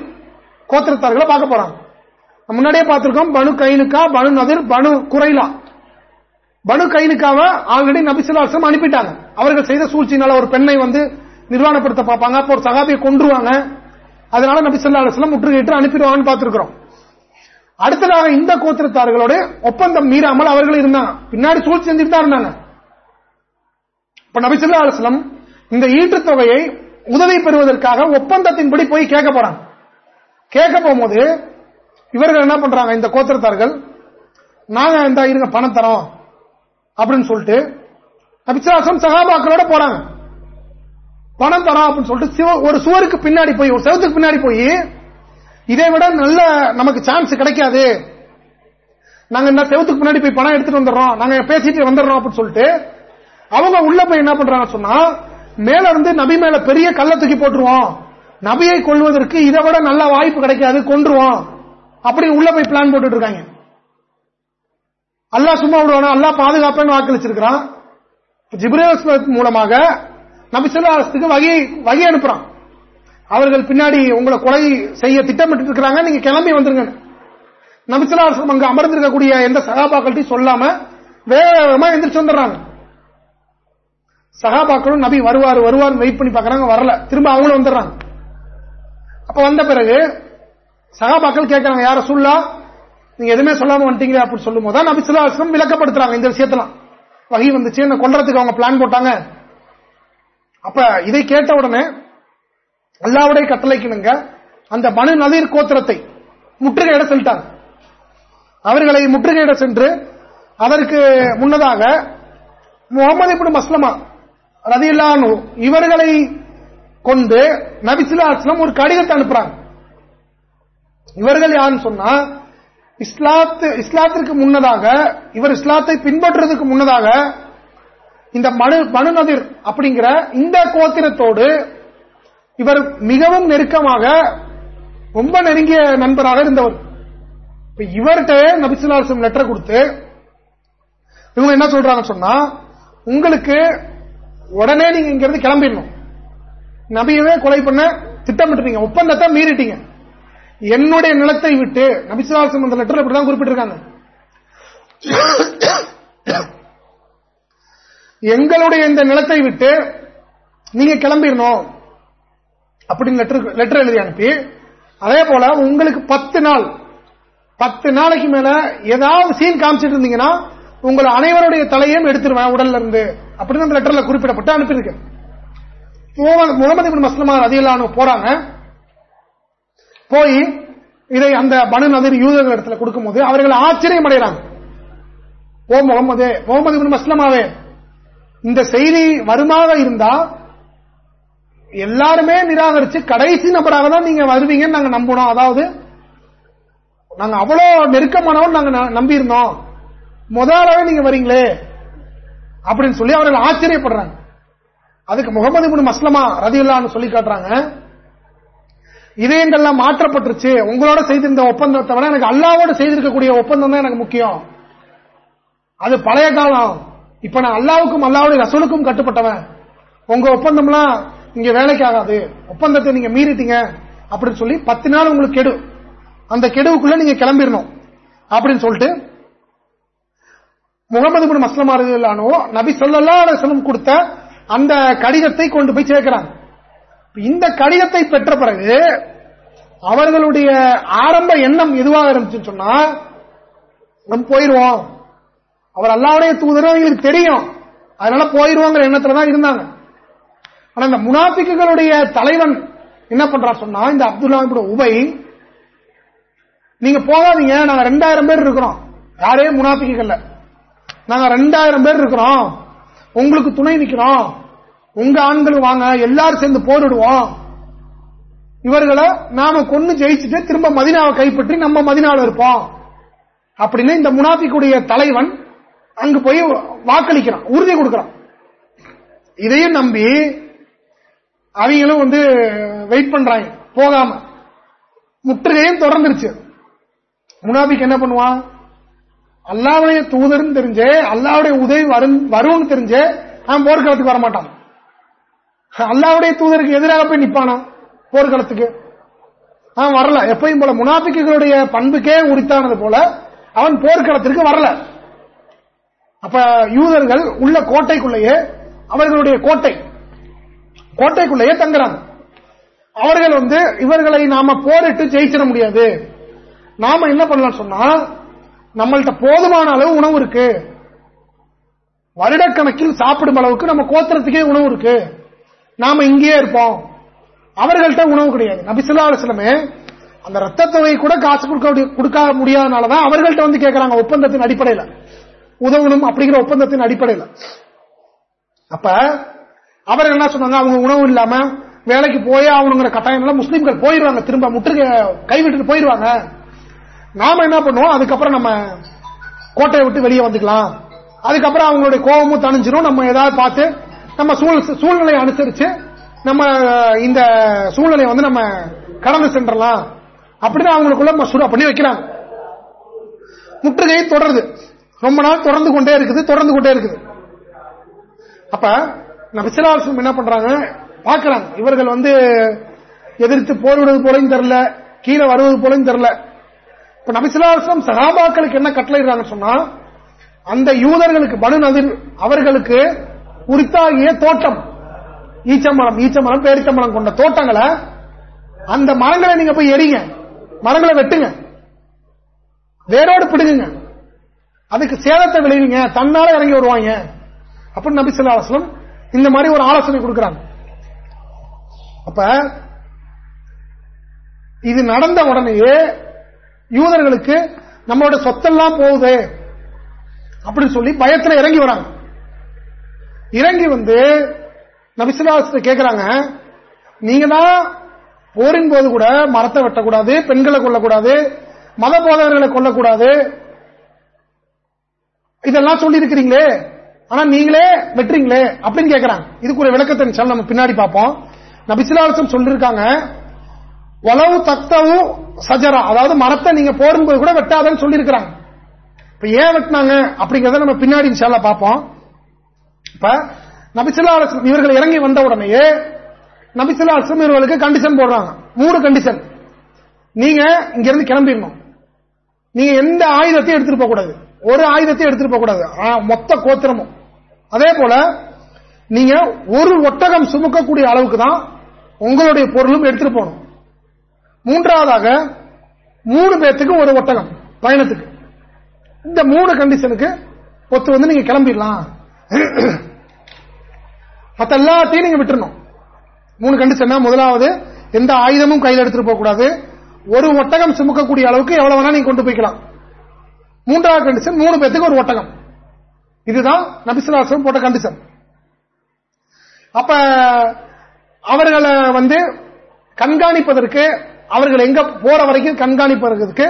கோத்திரத்தார்களை பார்க்க போறாங்க. முன்னாடியே பார்த்திருக்கோம் பனு கைனுக்கா பனு நதிர் பனு குறைலா பனு கைனுக்காவ ஆல்ரெடி நபிசுல்லாசம் அனுப்பிட்டாங்க. அவர்கள் செய்த சூழ்ச்சியினால ஒரு பெண்ணை வந்து நிர்வாணப்படுத்த பார்ப்பாங்க. அப்போ ஒரு சகாபியை கொன்றுவாங்க. அதனால நபிசுல்லா அலுவலம் முற்றுகையிட்டு அனுப்பிடுவாங்கன்னு பார்த்திருக்கிறோம். அடுத்ததாக இந்த கோத்திரத்தார்களோட ஒப்பந்தம் மீறாமல் அவர்கள் இருந்தாங்க. பின்னாடி சூழ்ச்சி செஞ்சுட்டு தான் இருந்தாங்க. இப்ப நபிசுல்லா அலுவலம் இந்த ஈட்டுத்தொகையை உதவி பெறுவதற்காக ஒப்பந்தத்தின்படி போய் கேட்க போறாங்க கேட்க போகும்போது இவர்கள் என்ன பண்றாங்க? இந்த கோத்திரத்தார்கள் நாங்க இந்த இருங்க பணம் தரோம் அப்படின்னு சொல்லிட்டு அபிசாசம் சகாபாக்களோட போறாங்க. பணம் தரோம் அப்படின்னு சொல்லிட்டு ஒரு சுவருக்கு பின்னாடி போய் ஒரு செவத்துக்கு பின்னாடி போய் இதை விட நல்ல நமக்கு சான்ஸ் கிடைக்காது. நாங்க இந்த செவத்துக்கு பின்னாடி போய் பணம் எடுத்துட்டு வந்துடுறோம். நாங்க பேசிட்டு வந்துடுறோம் அப்படின்னு சொல்லிட்டு அவங்க உள்ள போய் என்ன பண்றாங்க சொன்னா மேல இருந்து நபி மேல பெரிய கல்ல தூக்கி போட்டுருவோம். நபியை கொள்வதற்கு இதை விட நல்ல வாய்ப்பு கிடைக்காது கொன்றுவோம். அப்படி உள்ள போய் பிளான் போட்டுட்டு இருக்காங்க அல்லா சும்மா விடுவானா? அல்லா பாதுகாப்பேன்னு வாக்களிச்சிருக்கிறான். ஜிப்ரேல் மூலமாக நபிசுல்லாசத்துக்கு வகை வகை அனுப்புறான். அவர்கள் பின்னாடி உங்களை கொலை செய்ய திட்டமிட்டு இருக்கிறாங்க நீங்க கிளம்பி வந்துருங்க. நபிசுல்லாசம் அங்க அமர்ந்திருக்கக்கூடிய எந்த சகாபாக்கள்ட்டையும் சொல்லாம வேக வேகமா எந்திரிச்சு வந்துடுறாங்க. சகாபாக்களும் நபி வருவார் வருவார் வெயிட் பண்ணி பாக்குறாங்க வரல. திரும்ப அவங்களும் வந்துடுறாங்க. அப்ப வந்த பிறகு சகாபாக்கள் கேட்கறாங்க யார சொல்லா நீங்க எதுவுமே சொல்லாம வந்துட்டீங்க அப்படின்னு சொல்லும் போது நபி சுல்லாஸ்லம் விளக்கப்படுத்துறாங்க இந்த விஷயத்தெல்லாம். வகை வந்துச்சு இந்த கொண்டறதுக்கு அவங்க பிளான் போட்டாங்க. அப்ப இதை கேட்ட உடனே அல்லாவுடைய கட்டளைக்குனுங்க அந்த மனு நதிர் கோத்திரத்தை முற்றுகையிட செல்லிட்டாங்க. அவர்களை முற்றுகையிட சென்று அதற்கு முன்னதாக முகமது இப்படி மஸ்லமா ரதியில்லானு இவர்களை கொண்டு நபிசுல்லாஸ்லம் ஒரு கடிதத்தை அனுப்புறாங்க. இவர்கள் யாருன்னு சொன்னா இஸ்லாத்து இஸ்லாத்திற்கு முன்னதாக இவர் இஸ்லாத்தை பின்பற்றுறதுக்கு முன்னதாக இந்த மனு மனுநதிர் அப்படிங்கிற இந்த கோத்திரத்தோடு இவர் மிகவும் நெருக்கமாக ரொம்ப நெருங்கிய நண்பராக இருந்தவர். இப்ப இவர்கிட்ட நபிசுல்லாசம் லெட்டர் கொடுத்து இவங்க என்ன சொல்றாங்க சொன்னா உங்களுக்கு உடனே நீங்க இங்க இருந்து கிளம்பிடணும். நபியவே கொலை பண்ண திட்டமிட்டுறீங்க ஒப்பந்தத்தை மீறிட்டீங்க. என்னுடைய நிலத்தை விட்டு நபிசுல்லாசம் அந்த லெட்டர் இப்படிதான் குறிப்பிட்டிருக்காங்க. எங்களுடைய இந்த நிலத்தை விட்டு நீங்க கிளம்பிடணும். அப்படின்னு லெட்டர் லெட்டர் எழுதி அனுப்பி அதே போல உங்களுக்கு பத்து நாள் பத்து நாளைக்கு மேல ஏதாவது சீன் காமிச்சிட்டு இருந்தீங்கன்னா உங்களை அனைவருடைய தலையும் எடுத்துருவேன் உடல்ல இருந்து. அப்படின்னு அந்த லெட்டர்ல குறிப்பிடப்பட்டு அனுப்பியிருக்கு. முகமது பின் மஸ்லமா ரதியலானு போறாங்க. போய் இதை அந்த பனு நதிர் யூதர்கள் இடத்துல கொடுக்கும்போது அவர்கள் ஆச்சரியம் அடைகிறாங்க. ஓ முகமது முகமது பின் மஸ்லமாவே இந்த செய்தி வருமாக இருந்தா எல்லாருமே நிராகரிச்சு கடைசி நபராக தான் நீங்க வருவீங்கன்னு நாங்க நம்பணும் அதாவது நாங்க அவ்வளவு நெருக்கமானவன் நாங்க நம்பியிருந்தோம். முதலாவே நீங்க வரீங்களே அப்படின்னு சொல்லி அவர்கள் ஆச்சரியப்படுறாங்க. அதுக்கு முகமது இபின் மஸ்லமா ரதியுல்லான்னு சொல்லி காட்டுறாங்க. இதயங்கள்லாம் மாற்றப்பட்டுருச்சு. உங்களோட செய்திருந்த ஒப்பந்தத்தை விட எனக்கு அல்லாவோட செய்திருக்கக்கூடிய ஒப்பந்தம் தான் எனக்கு முக்கியம். அது பழைய காலம். இப்ப நான் அல்லாவுக்கும் அல்லாவுடைய ரசூலுக்கும் கட்டுப்பட்டவன். உங்க ஒப்பந்தம்லாம் இங்க வேலைக்கு ஆகாது. ஒப்பந்தத்தை நீங்க மீறிட்டீங்க அப்படின்னு சொல்லி பத்து நாள் உங்களுக்கு கெடு. அந்த கெடுவுக்குள்ள நீங்க கிளம்பிடணும் அப்படின்னு சொல்லிட்டு முகமது பின் மஸ்லமா ரதியுல்லானோ நபி சொல்லல்லா கொடுத்த அந்த கடிதத்தை கொண்டு போய் சேர்க்கிறாங்க. இந்த கடிதத்தை பெற்ற பிறகு அவர்களுடைய ஆரம்ப எண்ணம் எதுவாக இருந்துச்சுன்னு சொன்னா நம்ம போயிருவோம். அவர் அல்லாவுடைய தூதரும் எங்களுக்கு தெரியும். அதனால போயிருவோங்கிற எண்ணத்துல தான் இருந்தாங்க. ஆனா இந்த முனாபிக்குகளுடைய தலைவன் என்ன பண்றார் சொன்னா இந்த அப்துல்லா உபை நீங்க போகாதீங்க. நாங்க ரெண்டாயிரம் பேர் இருக்கிறோம். யாரே முனாபிக்கல்ல நாங்க ரெண்டாயிரம் பேர் இருக்கிறோம். உங்களுக்கு துணை நிற்கிறோம் உங்க ஆண்கள் வாங்க எல்லாரும் சேர்ந்து போரிடுவோம். இவர்களை நாம கொண்டு ஜெயிச்சுட்டு திரும்ப மதினாவை கைப்பற்றி நம்ம மதினாவில் இருப்போம். அப்படின்னு இந்த முனாபிக்குடைய தலைவன் அங்கு போய் வாக்களிக்கிறான் உறுதி கொடுக்கிறான். இதையும் நம்பி அவங்களும் வந்து வெயிட் பண்றாங்க போகாம. முற்றுகையும் தொடர்ந்துருச்சு. முனாபிக் என்ன பண்ணுவான்? அல்லாவுடைய தூதர்னு தெரிஞ்சே அல்லாவுடைய உதவி வரும்னு தெரிஞ்சே அவன் போர்க்களத்துக்கு வரமாட்டான். அல்லாவுடைய தூதருக்கு எதிராக போய் நிப்பானா? போர்க்களத்துக்கு. அவன் வரல. எப்பயும் போல முனாபிக்குகளுடைய பண்புக்கே உரித்தானது போல அவன் போர்க்களத்திற்கு வரல. அப்ப யூதர்கள் உள்ள கோட்டைக்குள்ளேயே அவர்களுடைய கோட்டை கோட்டைக்குள்ளேயே தங்குறாங்க. அவர்கள் வந்து இவர்களை நாம போரிட்டு ஜெயிச்சிட முடியாது. நாம என்ன பண்ணலாம் சொன்னா நம்மள்கிட்ட போதுமான அளவு உணவு இருக்கு. வருடக்கணக்கில் சாப்பிடும் அளவுக்கு நம்ம கோத்திரத்துக்கே உணவு இருக்கு. நாம இங்கேயே இருப்போம். அவர்கள்ட்ட உணவு கிடையாது. நபிசுல்லா அலுவலமே அந்த ரத்த தொகை கூட காசு கொடுக்க முடியாதனாலதான் அவர்கள்ட்ட வந்து கேட்கறாங்க ஒப்பந்தத்தின் அடிப்படையில். உதவணும் அப்படிங்கிற ஒப்பந்தத்தின் அடிப்படையில். அப்ப அவர் என்ன சொன்னாங்க? அவங்க உணவு இல்லாம வேலைக்கு போயே அவனுங்கிற கட்டாயம் முஸ்லீம்கள் போயிருவாங்க திரும்ப முற்றுகை கைவிட்டு போயிருவாங்க நாம என்ன பண்ணுவோம்? அதுக்கப்புறம் நம்ம கோட்டையை விட்டு வெளியே வந்துக்கலாம். அதுக்கப்புறம் அவங்களுடைய கோபமும் தணிஞ்சிரும். நம்ம ஏதாவது பார்த்து நம்ம சூழ்நிலையை அனுசரிச்சு நம்ம இந்த சூழ்நிலையை வந்து நம்ம கடந்து சென்றலாம். அப்படின்னு அவங்களுக்குள்ள மசூரா பண்ணி வைக்கிறாங்க. முற்றுகை தொடருது. ரொம்ப நாள் தொடர்ந்து கொண்டே இருக்குது தொடர்ந்து கொண்டே இருக்குது. அப்ப நபிசிலாசம் என்ன பண்றாங்க? பாக்குறாங்க இவர்கள் வந்து எதிர்த்து போரிடுவது போலையும் தெரில கீழே வருவது போலையும் தெரில இப்ப நபிசுலாசம் சகாபாக்களுக்கு என்ன கட்டளைறாங்க சொன்னா அந்த யூதர்களுக்கு பனு நதிர் அவர்களுக்கு உரித்தாகிய தோட்டம் ஈச்சமரம் ஈச்சமரம் பேரிச்சமரம் கொண்ட தோட்டங்களை அந்த மரங்களை நீங்க போய் எரிங்க மரங்களை வெட்டுங்க வேரோடு பிடுங்குங்க அதுக்கு சேதத்தை விளைவிங்க தன்னால இறங்கி வருவாங்க. அப்படின்னு நபி சொல்லா இந்த மாதிரி ஒரு ஆலோசனை கொடுக்கிறாங்க. அப்ப இது நடந்த உடனேயே யூதர்களுக்கு நம்மளோட சொத்தெல்லாம் போகுது அப்படின்னு சொல்லி பயத்தில் இறங்கி வராங்க. இறங்கி வந்து நபிசுலாசத்தை கேட்கிறாங்க நீங்க தான் போரின் போது கூட மரத்தை வெட்டக்கூடாது பெண்களை கொல்லக்கூடாது மத போதகர்களை கொல்லக்கூடாது. இதெல்லாம் சொல்லி இருக்கிறீங்களே ஆனா நீங்களே வெட்டுறீங்களே அப்படின்னு கேட்கிறாங்க இதுக்கு ஒரு விளக்கத்தை நம்ம பின்னாடி பார்ப்போம். நபிசுலாசம் சொல்லிருக்காங்க உளவு தத்தவும் சஜரா. அதாவது மரத்தை நீங்க போடும்போது கூட வெட்டாதன்னு சொல்லியிருக்கிறாங்க. இப்ப ஏன் வெட்டினாங்க அப்படிங்கறத நம்ம பின்னாடி இன்ஷால்லா பார்ப்போம். இப்ப நபிசுல்லா இவர்கள் இறங்கி வந்த உடனேயே நபிசுல்லா இவர்களுக்கு கண்டிஷன் போடுறாங்க. மூணு கண்டிஷன் நீங்க இங்கிருந்து கிளம்பிடணும். நீங்க எந்த ஆயுதத்தையும் எடுத்துட்டு போக கூடாது ஒரு ஆயுதத்தையும் எடுத்துட்டு போக கூடாது மொத்த கோத்திரமும். அதே போல நீங்க ஒரு ஒட்டகம் சுமக்கக்கூடிய அளவுக்கு தான் உங்களுடைய பொருளும் எடுத்துட்டு போகணும். மூன்றாவதாக மூணு பேர்த்துக்கு ஒரு ஒட்டகம் பயணத்துக்கு. இந்த மூணு கண்டிஷனுக்கு ஒத்து வந்து நீங்க கிளம்பிடலாம். மத்த எல்லாத்தையும் நீங்க விட்டுறணும். மூணு கண்டிஷன் முதலாவது எந்த ஆயுதமும் கையில் எடுத்துட்டு போக கூடாது ஒரு ஒட்டகம் சுமக்கக்கூடிய அளவுக்கு எவ்வளவு வேணா நீங்க கொண்டு போய்க்கலாம். மூன்றாவது கண்டிஷன் மூணு பேர்த்துக்கு ஒரு ஒட்டகம். இதுதான் நபிசுலாசம் போட்ட கண்டிஷன் அப்ப அவர்களை வந்து கண்காணிப்பதற்கு அவர்கள் எங்க போற வரைக்கும் கண்காணிப்பதற்கு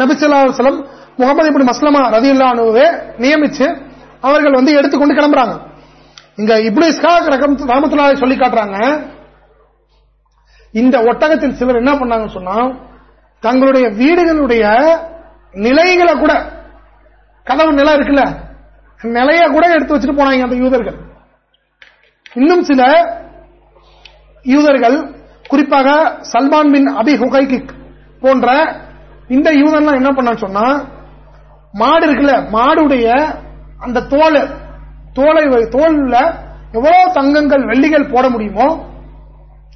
நபிசுல்லாசலம் முகமது இப்படி மஸ்லமா ரதியுல்லானுவே நியமிச்சு அவர்கள் வந்து எடுத்துக்கொண்டு கிளம்புறாங்க. இங்க இப்படி ராமத்துலா சொல்லி காட்டுறாங்க. இந்த ஒட்டகத்தில் சிலர் என்ன பண்ணாங்க சொன்னா தங்களுடைய வீடுகளுடைய நிலைகளை கூட கதவு நிலம் இருக்குல்ல நிலைய கூட எடுத்து வச்சுட்டு போனாங்க அந்த யூதர்கள். இன்னும் சில யூதர்கள் குறிப்பாக சல்மான் பின் அபி ஹுகைக்கு போன்ற இந்த யூதன்லாம் என்ன பண்ண சொன்னா மாடு இருக்குல்ல மாடுடைய அந்த தோல் தோலை தோல்ல எவ்வளவு தங்கங்கள் வெள்ளிகள் போட முடியுமோ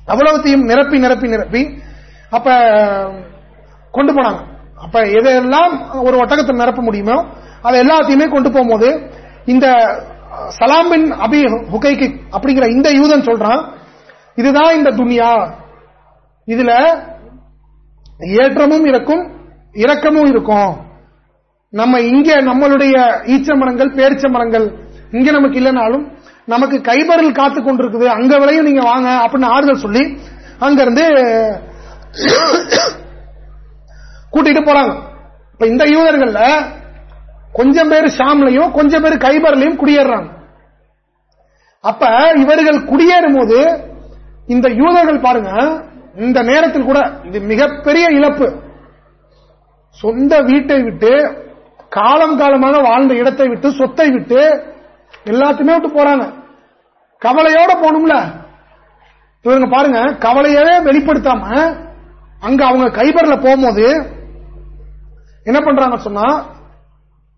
அவ்வளவுத்தையும் நிரப்பி நிரப்பி நிரப்பி அப்ப கொண்டு போனாங்க. அப்ப எதையெல்லாம் ஒரு ஒட்டகத்தை நிரப்ப முடியுமோ அதை எல்லாத்தையுமே கொண்டு போகும்போது இந்த சலாமின் அபி ஹுகைக்கு அப்படிங்கிற இந்த யூதன் சொல்றான் இதுதான் இந்த துனியா இதுல ஏற்றமும் இருக்கும் இரக்கமும் இருக்கும். நம்ம இங்க நம்மளுடைய ஈச்ச மரங்கள் பேரிச்ச மரங்கள் இங்க நமக்கு இல்லைனாலும் நமக்கு கைபரில் காத்து கொண்டிருக்குது. அங்க விலையும் நீங்க வாங்க அப்படின்னு ஆறுதல் சொல்லி அங்க இருந்து கூட்டிட்டு போறாங்க. இப்ப இந்த யூதர்கள்ல கொஞ்சம் பேர் ஷாம்லையும் கொஞ்சம் பேர் கைபர்லையும் குடியேறாங்க அப்ப இவர்கள் குடியேறும் போது இந்த யூதர்கள் பாருங்க இந்த நேரத்தில் கூட இது மிகப்பெரிய இழப்பு. சொந்த வீட்டை விட்டு காலம் காலமாக வாழ்ந்த இடத்தை விட்டு சொத்தை விட்டு எல்லாத்தையுமே விட்டு போறாங்க. கவலையோட போகணும்ல? இவங்க பாருங்க கவலையவே வெளிப்படுத்தாம அங்க அவங்க கைபர்ல போகும்போது என்ன பண்றாங்க சொன்னா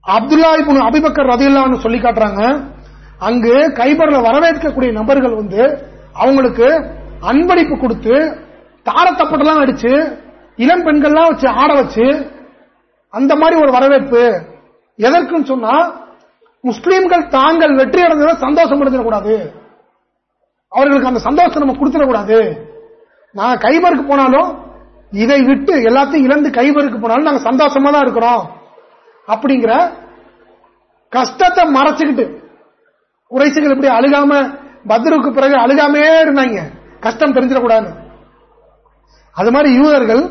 அப்துல்லா இப்போ அபிபக்கர் ரதில்லான்னு சொல்லி காட்டுறாங்க அங்கு கைபர்ல வரவேற்கக்கூடிய நபர்கள் வந்து அவங்களுக்கு அன்பளிப்பு கொடுத்து தாரத்தப்பட்டெல்லாம் அடிச்சு இளம் பெண்கள்லாம் வச்சு ஆட வச்சு அந்த மாதிரி ஒரு வரவேற்பு. எதற்குன்னு சொன்னா முஸ்லீம்கள் தாங்கள் வெற்றி அடைந்ததை சந்தோஷம் அடைஞ்சிடக்கூடாது அவர்களுக்கு அந்த சந்தோஷத்தை நம்ம கொடுத்துடக்கூடாது. நாங்க கைபருக்கு போனாலும் இதை விட்டு எல்லாத்தையும் இழந்து கைபருக்கு போனாலும் நாங்க சந்தோஷமா தான் இருக்கிறோம். அப்படிங்கிற கஷ்டத்தை மறைச்சுக்கிட்டு உரைசுகள் இப்படி அழுகாம பத்ருக்கு பிறகு அழுகாமே இருந்தாங்க. கஷ்டம் தெரிஞ்சிடக்கூடாது அது மாதிரி யூதர்கள்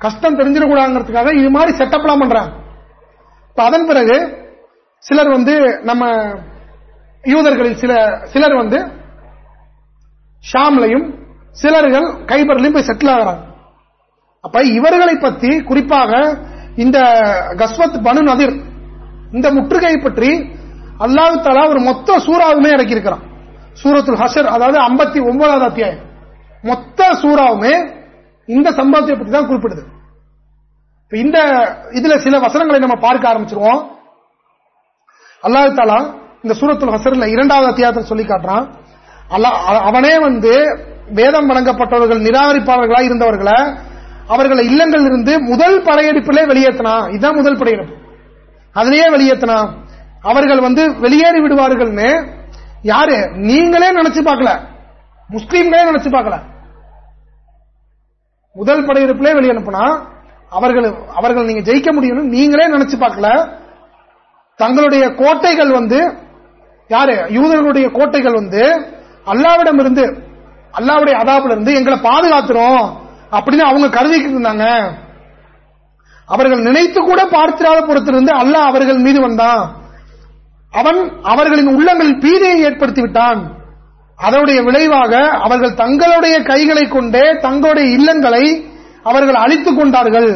கஷ்டம் தெரிஞ்சிடக்கூடாதுங்கிறதுக்காக இது மாதிரி செட்டப்லாம் பண்றாங்க. அதன் பிறகு சிலர் வந்து நம்ம யூதர்களில் சில சிலர் வந்து ஷாம்லையும் சிலர்கள் கைபர்லையும் போய் செட்டில் ஆகிறாங்க. அப்ப இவர்களை பற்றி குறிப்பாக இந்த கஸ்வத் பனு நதிர் இந்த முற்றுகையை பற்றி அல்லாஹு தாலா ஒரு மொத்த சூறாவுமே இறக்கியிருக்கிறான் சூரத்துல் ஹசர் அதாவது ஐம்பத்தி ஒன்பதாவது அத்தியாயம். மொத்த சூறாவுமே இந்த சம்பவத்தை பற்றி தான் குறிப்பிடுது. இந்த இதுல சில வசனங்களை நம்ம பார்க்க ஆரம்பிச்சிருவோம். அல்லாஹு தாலா இந்த சூரத்துல் ஹசர்ல இரண்டாவது அத்தியாயத்தில் சொல்லி காட்டுறான். அவனே வந்து வேதம் வழங்கப்பட்டவர்கள் நிராகரிப்பாளர்களா இருந்தவர்களை அவர்களை இல்லங்கள் இருந்து முதல் படையெடுப்பிலே வெளியேற்றினா இதுதான் முதல் படையெடுப்பு. அதிலேயே வெளியேற்றினா அவர்கள் வந்து வெளியேறி விடுவார்கள்னு யாரு? நீங்களே நினைச்சு பார்க்கல. முஸ்லீம்களே நினைச்சு பார்க்கல. முதல் படையெடுப்பிலே வெளியனுப்புனா அவர்கள் அவர்கள் நீங்க ஜெயிக்க முடியும் நீங்களே நினைச்சு பார்க்கல. தங்களுடைய கோட்டைகள் வந்து யாரு? யூதர்களுடைய கோட்டைகள் வந்து அல்லாவிடம் இருந்து அல்லாவுடைய அதாப்புல இருந்து எங்களை பாதுகாத்துறோம் அப்படின்னு அவங்க கருதிக்கிட்டு இருந்தாங்க. அவர்கள் நினைத்து கூட பார்த்திராத புறத்திலிருந்து அல்லாஹ் அவர்கள் மீது வந்தான். அவன் அவர்களின் உள்ளங்களில் பீதியை ஏற்படுத்தி விட்டான். அதனுடைய விளைவாக அவர்கள் தங்களுடைய கைகளை கொண்டே தங்களுடைய இல்லங்களை அவர்கள் அழித்துக் கொண்டார்கள்.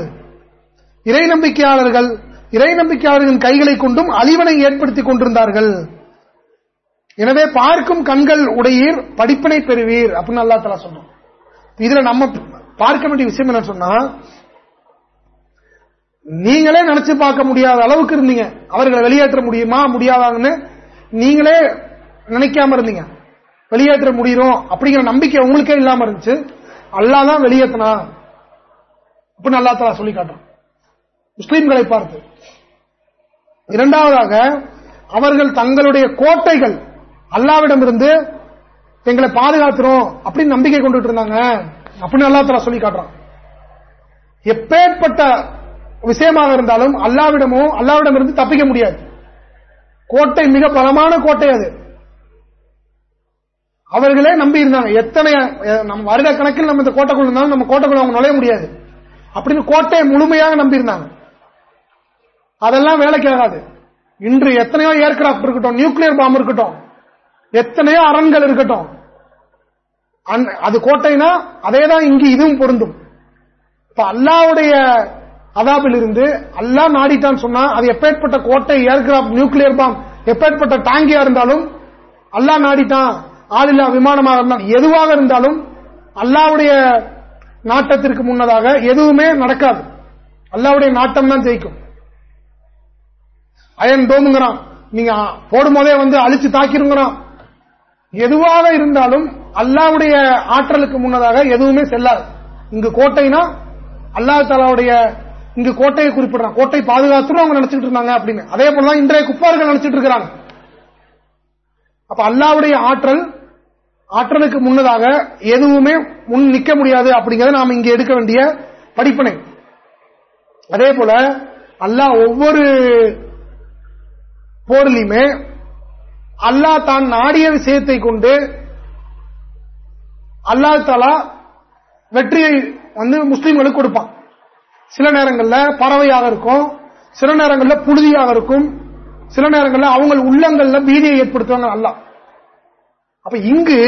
இறை நம்பிக்கையாளர்கள் இறை நம்பிக்கையாளர்களின் கைகளை கொண்டும் அழிவனை ஏற்படுத்திக் கொண்டிருந்தார்கள். எனவே பார்க்கும் கண்கள் உடையீர் படிப்பினை பெறுவீர் அப்படின்னு அல்லா தலா சொன்னோம் இதுல நம்ம பார்க்க வேண்டிய விஷயம் என்ன சொன்னா நீங்களே நினைச்சு பார்க்க முடியாத அளவுக்கு இருந்தீங்க. அவர்களை வெளியேற்ற முடியுமா முடியாதாங்கன்னு நீங்களே நினைக்காம இருந்தீங்க. வெளியேற்ற முடியும் அப்படிங்கிற நம்பிக்கை உங்களுக்கே இல்லாம இருந்துச்சு. அல்லாதான் தான் வெளியேற்றினா அப்படின்னு அல்லா தலா சொல்லி காட்டுறான். முஸ்லீம்களை பார்த்து. இரண்டாவதாக அவர்கள் தங்களுடைய கோட்டைகள் அல்லாவிடம் இருந்து எங்களை பாதுகாத்துறோம் அப்படின்னு நம்பிக்கை கொண்டுட்டு இருந்தாங்க. அப்படின்னு அல்லா தலா சொல்லி காட்டுறான். எப்பேற்பட்ட விஷயமாக இருந்தாலும் அல்லாவிடமும் அல்லாவிடம் இருந்து தப்பிக்க முடியாது. கோட்டை மிக பலமான கோட்டை அது. அவர்களே நம்பி இருந்தாங்க எத்தனை நம்ம வருட கணக்கில் நம்ம இந்த கோட்டைக்குள் இருந்தாலும் நம்ம கோட்டைக்குள்ள அவங்க நுழைய முடியாது. அப்படின்னு கோட்டையை முழுமையாக நம்பி இருந்தாங்க அதெல்லாம் வேலைக்கு ஆகாது. இன்று எத்தனையோ ஏர்கிராப்ட் இருக்கட்டும் நியூக்ளியர் பாம்பு இருக்கட்டும் எத்தனையோ அரண்கள் இருக்கட்டும் அது கோட்டைனா அதே தான் இங்கு இதுவும் பொருந்தும். இப்ப அல்லாவுடைய அதாபில் இருந்து அல்லா நாடிட்டான்னு சொன்னா அது எப்பேற்பட்ட கோட்டை ஏர்கிராப்ட் நியூக்ளியர் பாம் எப்பேற்பட்ட டாங்கியா இருந்தாலும் அல்லா நாடிட்டான். ஆளில்லா விமானமாக இருந்தால் எதுவாக இருந்தாலும் அல்லாவுடைய நாட்டத்திற்கு முன்னதாக எதுவுமே நடக்காது. அல்லாவுடைய நாட்டம் தான் ஜெயிக்கும். அயன் டோமுங்கிறான் நீங்க போடும் போதே வந்து அழிச்சு தாக்கிருங்கிறான். எதுவாக இருந்தாலும் அல்லாவுடைய ஆற்றலுக்கு முன்னதாக எதுவுமே செல்லாது. இங்கு கோட்டைனா அல்லாஹ் தாலாவுடைய இங்கு கோட்டையை குறிப்பிடுறான். கோட்டை பாதுகாத்துரும் அவங்க நினைச்சிட்டு இருந்தாங்க அப்படின்னு. அதே போலதான் இன்றைய குப்பார்கள் நினைச்சிட்டு இருக்கிறாங்க. அப்ப அல்லாவுடைய ஆற்றல் ஆற்றலுக்கு முன்னதாக எதுவுமே முன் நிக்க முடியாது அப்படிங்கறத நாம் இங்க எடுக்க வேண்டிய படிப்பனை. அதே போல அல்லாஹ் ஒவ்வொரு போர்லையுமே அல்லாஹ் தான் நாடிய விஷயத்தை கொண்டு அல்லாஹ் தாலா வெற்றியை வந்து முஸ்லீம்களுக்கு கொடுப்பான். சில நேரங்களில் பறவையாக இருக்கும் சில நேரங்களில் புழுதியாக இருக்கும் சில நேரங்களில் அவங்க உள்ளங்கள்ல பீதியை ஏற்படுத்துவாங்க அல்லா அப்ப இங்கு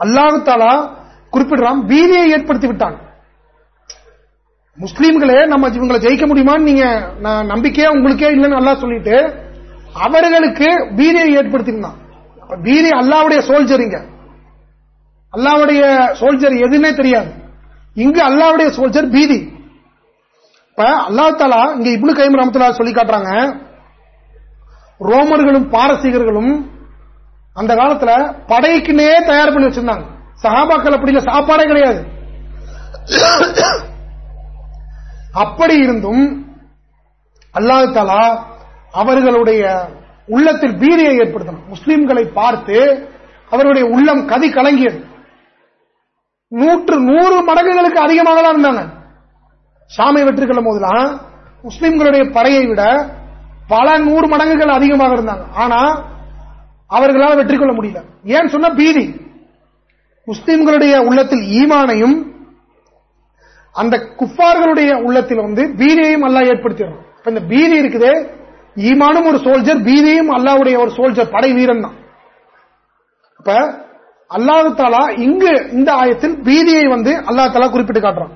அல்லாஹு தாலா குறிப்பிடுறான் பீதியை ஏற்படுத்தி விட்டான். முஸ்லீம்களே நம்ம இவங்களை ஜெயிக்க முடியுமான்னு நீங்க நம்பிக்கையா உங்களுக்கே இல்லைன்னு நல்லா சொல்லிட்டு அவர்களுக்கு பீதியை ஏற்படுத்தினான். பீதி அல்லாவுடைய சோல்ஜருங்க அல்லாவுடைய சோல்ஜர் எதுன்னே தெரியாது. இங்கு அல்லாவுடைய சோல்ஜர் பீதி இப்ப அல்லா தாலா இங்க இப்னு கைம் ரமத்துல்லா சொல்லி காட்டுறாங்க ரோமர்களும் பாரசீகர்களும் அந்த காலத்துல படைக்குன்னே தயார் பண்ணி வச்சிருந்தாங்க. சகாபாக்கள் அப்படி இல்ல சாப்பாடே கிடையாது. அப்படி இருந்தும் அல்லாஹு தாலா அவர்களுடைய உள்ளத்தில் பீதியை ஏற்படுத்தணும். முஸ்லிம்களை பார்த்து அவருடைய உள்ளம் கதி கலங்கியது. நூற்று நூறு மடங்குகளுக்கு அதிகமாக தான் இருந்தாங்க. சாமை வெற்றி கொள்ளும் போதெல்லாம் முஸ்லிம்களுடைய படையை விட பல நூறு மடங்குகள் அதிகமாக இருந்தாங்க. ஆனா அவர்களால் வெற்றி கொள்ள முடியல. ஏன் சொன்ன பீதி? முஸ்லிம்களுடைய உள்ளத்தில் ஈமானையும் அந்த குஃபார்களுடைய உள்ளத்தில் வந்து பீதியையும் அல்லா ஏற்படுத்திடணும் இந்த பீதி இருக்குது ஈமானும் ஒரு சோல்ஜர் பீதியும் அல்லாவுடைய ஒரு சோல்ஜர் படை வீரன் தான். அப்ப அல்லாஹு தாலா இங்கு இந்த ஆயத்தில் பீதியை வந்து அல்லா தாலா குறிப்பிட்டு காட்டுறான்.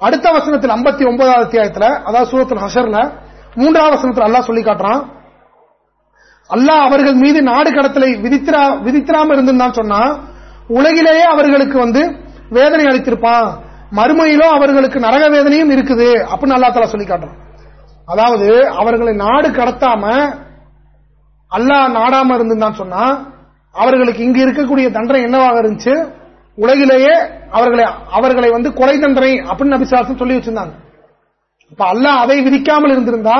அடுத்த வசனத்தில் ஐம்பத்தி ஒன்பதாவது அத்தியாயத்தில் அதாவது சூரத்தில் ஹசர்ல மூன்றாவது வசனத்தில் அல்லாஹ் சொல்லி காட்டுறான் அல்லாஹ் அவர்கள் மீது நாடு கடத்தலை விதித்திரா விதித்திராம இருந்திருந்தான் சொன்னா உலகிலேயே அவர்களுக்கு வந்து வேதனை அளித்திருப்பான். மறுமையிலோ அவர்களுக்கு நரக வேதனையும் இருக்குது அப்படின்னு அல்லா தலா சொல்லி காட்டுறான். அதாவது அவர்களை நாடு கடத்தாம அல்லாஹ் நாடாம இருந்துதான் சொன்னா அவர்களுக்கு இங்கு இருக்கக்கூடிய தண்டனை என்னவாக இருந்துச்சு? உலகிலேயே அவர்களை அவர்களை வந்து கொலை தண்டனை அப்படின்னு அபிசாசம் சொல்லி வச்சிருந்தாங்க. இப்ப அல்லாஹ் அதை விதிக்காமல் இருந்திருந்தா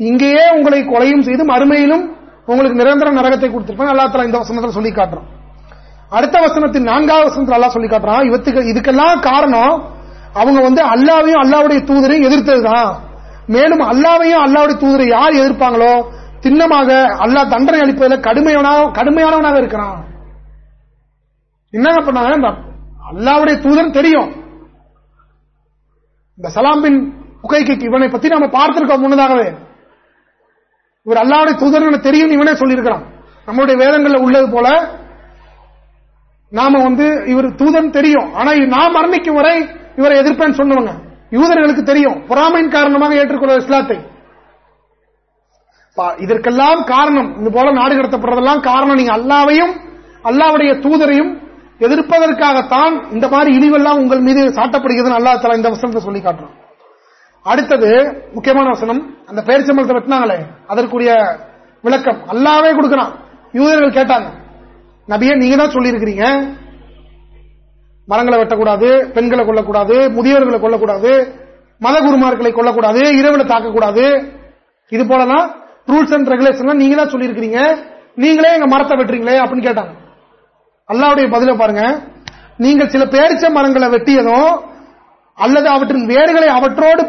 இங்கேயே உங்களை கொலையும் செய்து மறுமையிலும் உங்களுக்கு நிரந்தர நரகத்தை கொடுத்திருப்பாங்க அல்லா தலா இந்த வசனத்தில் சொல்லி காட்டுறோம் அடுத்த வசனத்தின் நான்காவது வசனத்தில் அல்லா சொல்லி காட்டுறான். இவத்துக்கு இதுக்கெல்லாம் காரணம் அவங்க வந்து அல்லாவையும் அல்லாவுடைய தூதரையும் எதிர்த்ததுதான். மேலும் அல்லாவையும் அல்லாவுடைய தூதரை யார் எதிர்ப்பாங்களோ திண்ணமாக அல்லா தண்டனை அளிப்பதில் கடுமையான கடுமையானவனாக இருக்கிறான். என்னங்க பண்ணாங்க? இந்த அல்லாவுடைய தூதன் தெரியும். இந்த சலாம் பின் புகைக்கு இவனை பத்தி நம்ம பார்த்திருக்கோம் முன்னதாகவே. இவர் அல்லாவுடைய தூதர் தெரியும் இவனே சொல்லியிருக்கிறான். நம்மளுடைய வேதங்கள்ல உள்ளது போல நாம வந்து இவர் தூதன் தெரியும். ஆனா நான் மரணிக்கும் வரை இவரை எதிர்ப்பேன்னு சொன்னவங்க யூதர்களுக்கு தெரியும். பொறாமையின் காரணமாக ஏற்றுக்கொள்ள இஸ்லாத்தை. இதற்கெல்லாம் காரணம். இது போல நாடு கடத்தப்படுறதெல்லாம் காரணம். நீங்க அல்லாவையும் அல்லாவுடைய தூதரையும் எதிர்ப்பதற்காகத்தான் இந்த மாதிரி இழிவெல்லாம் உங்கள் மீது சாட்டப்படுகிறது அல்லா தலா இந்த வசனத்தை சொல்லி காட்டுறோம் அடுத்தது முக்கியமான வசனம் அந்த பேரிச்சம்பளத்தை வெட்டினாங்களே அதற்குரிய விளக்கம். அல்லாவே கொடுக்கிறான். யூதர்கள் கேட்டாங்க நபிய நீங்க தான் சொல்லியிருக்கிறீங்க. மரங்களை வெட்டக்கூடாது பெண்களை கொல்லக்கூடாது முதியோர்களை கொல்லக்கூடாது மத குருமார்களை கொல்லக்கூடாது இரவுல தாக்கக்கூடாது. இது போலதான் ரூல்ஸ் அண்ட் ரெகுலேஷன் நீங்க தான் சொல்லியிருக்கிறீங்க. நீங்களே எங்க மரத்தை வெட்டுறீங்களே அப்படின்னு கேட்டாங்க. அல்லாவுடைய பதில பாருங்க. நீங்கள் சில பேரிச்ச மரங்களை வெட்டியதும் அல்லது அவற்றின் வேர்களை அவற்றோடு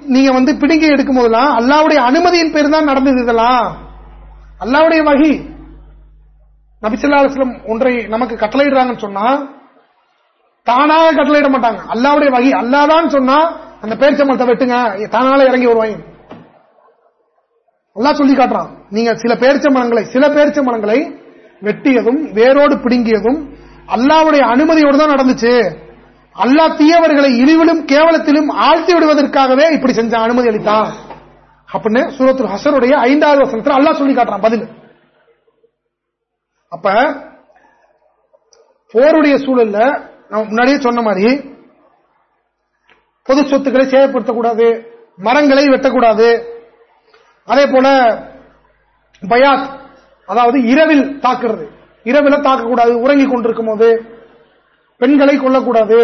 நீங்க வந்து பிடுங்கி எடுக்கும் போதெல்லாம் அல்லாவுடைய அனுமதியின் பேர் தான் நடந்தது இதெல்லாம். அல்லாவுடைய வகி. நபிசல்லா ஒன்றை நமக்கு கட்டளையிடுறாங்கன்னு சொன்னா தானாக கட்டளையிட மாட்டாங்க. அல்லாவுடைய வகி. அல்லாதான் சொன்னா அந்த பேரிச்ச மரத்தை வெட்டுங்க. தானால இறங்கி வருவாங்க. நல்லா சொல்லி காட்டுறான். நீங்க சில பேரிச்ச சில பேரிச்ச வெட்டியதும் வேரோடு பிடுங்கியதும் அல்லாவுடைய அனுமதியோடு தான் நடந்துச்சு. அல்லா தீயவர்களை இழிவிலும் கேவலத்திலும் ஆழ்த்தி விடுவதற்காகவே இப்படி செஞ்ச அனுமதி அளித்தான் அப்படின்னு சூரத்து ஹசருடைய ஐந்தாவது வசனத்தில் அல்லா சொல்லி காட்டுறான் பதில். அப்ப போருடைய சூழல்ல நான் முன்னாடியே சொன்ன மாதிரி பொது சொத்துக்களை சேதப்படுத்தக்கூடாது மரங்களை வெட்டக்கூடாது. அதே போல பயாத் அதாவது இரவில் தாக்குறது. இரவில் தாக்கக்கூடாது உறங்கிக் கொண்டிருக்கும் போது பெண்களை கொல்லக்கூடாது.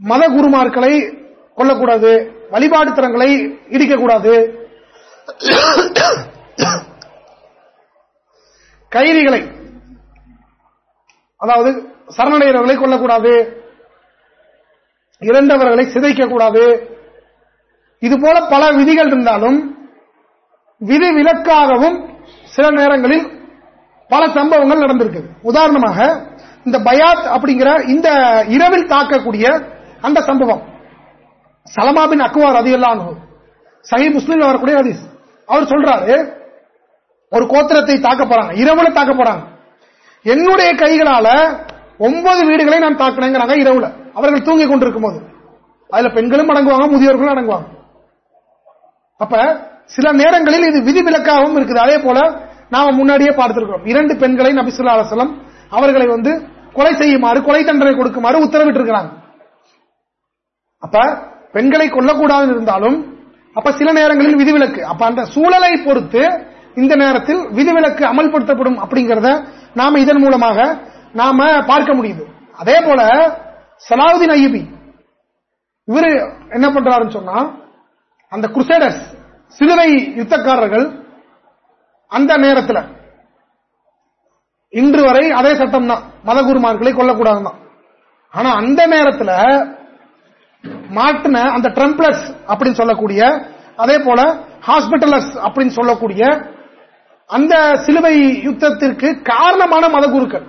மத குருமார்களை கொல்லக்கூடாது. வழிபாடு தரங்களை இடிக்கக்கூடாது. கைதிகளை அதாவது சரணடைகிறவர்களை கொல்லக்கூடாது. இறந்தவர்களை சிதைக்கக்கூடாது. இது போல பல விதிகள் இருந்தாலும் விதி விலக்காகவும் சில நேரங்களில் பல சம்பவங்கள் நடந்திருக்கு உதாரணமாக இந்த பயாத் அப்படிங்கிற இந்த இரவில் தாக்கக்கூடிய அந்த சம்பவம். சலமாபின் அக்வார் அது எல்லாம் சகி முஸ்லீம் வரக்கூடிய ஹதீஸ். அவர் சொல்றாரு ஒரு கோத்திரத்தை தாக்க போறாங்க இரவுல தாக்க போறாங்க. என்னுடைய கைகளால ஒன்பது வீடுகளை நான் தாக்கினேங்கிறாங்க இரவுல. அவர்கள் தூங்கி கொண்டிருக்கும் போது அதுல பெண்களும் அடங்குவாங்க முதியோர்களும் அடங்குவாங்க. அப்ப சில நேரங்களில் இது விதிவிலக்காகவும் இருக்குது. அதே போல நாம முன்னாடியே பார்த்திருக்கிறோம். இரண்டு பெண்களை நபிசுல்லா அலசலம் அவர்களை வந்து கொலை செய்யுமாறு கொலை தண்டனை கொடுக்குமாறு உத்தரவிட்டு இருக்கிறாங்க அப்ப பெண்களை கொல்லக்கூடாது இருந்தாலும் அப்ப சில நேரங்களில் விதிவிலக்கு அப்ப அந்த சூழலை பொறுத்து இந்த நேரத்தில் விதிவிலக்கு அமல்படுத்தப்படும் அப்படிங்கறத நாம இதன் மூலமாக நாம பார்க்க முடியுது. அதே போல சலாவுதீன் ஐயபி இவரு என்ன பண்றாருன்னு சொன்னா அந்த குருசேடர்ஸ் சிலுவை யுத்தக்காரர்கள் அந்த நேரத்தில் இன்று வரை அதே சட்டம் தான். மதகுருமார்களை கொல்லக்கூடாதுதான் ஆனா அந்த நேரத்தில் மாட்டின அந்த ட்ரம்ப்ளஸ் அப்படின்னு சொல்லக்கூடிய அதே போல ஹாஸ்பிட்டலஸ் அப்படின்னு சொல்லக்கூடிய அந்த சிலுவை யுத்தத்திற்கு காரணமான மதகுருக்கள்.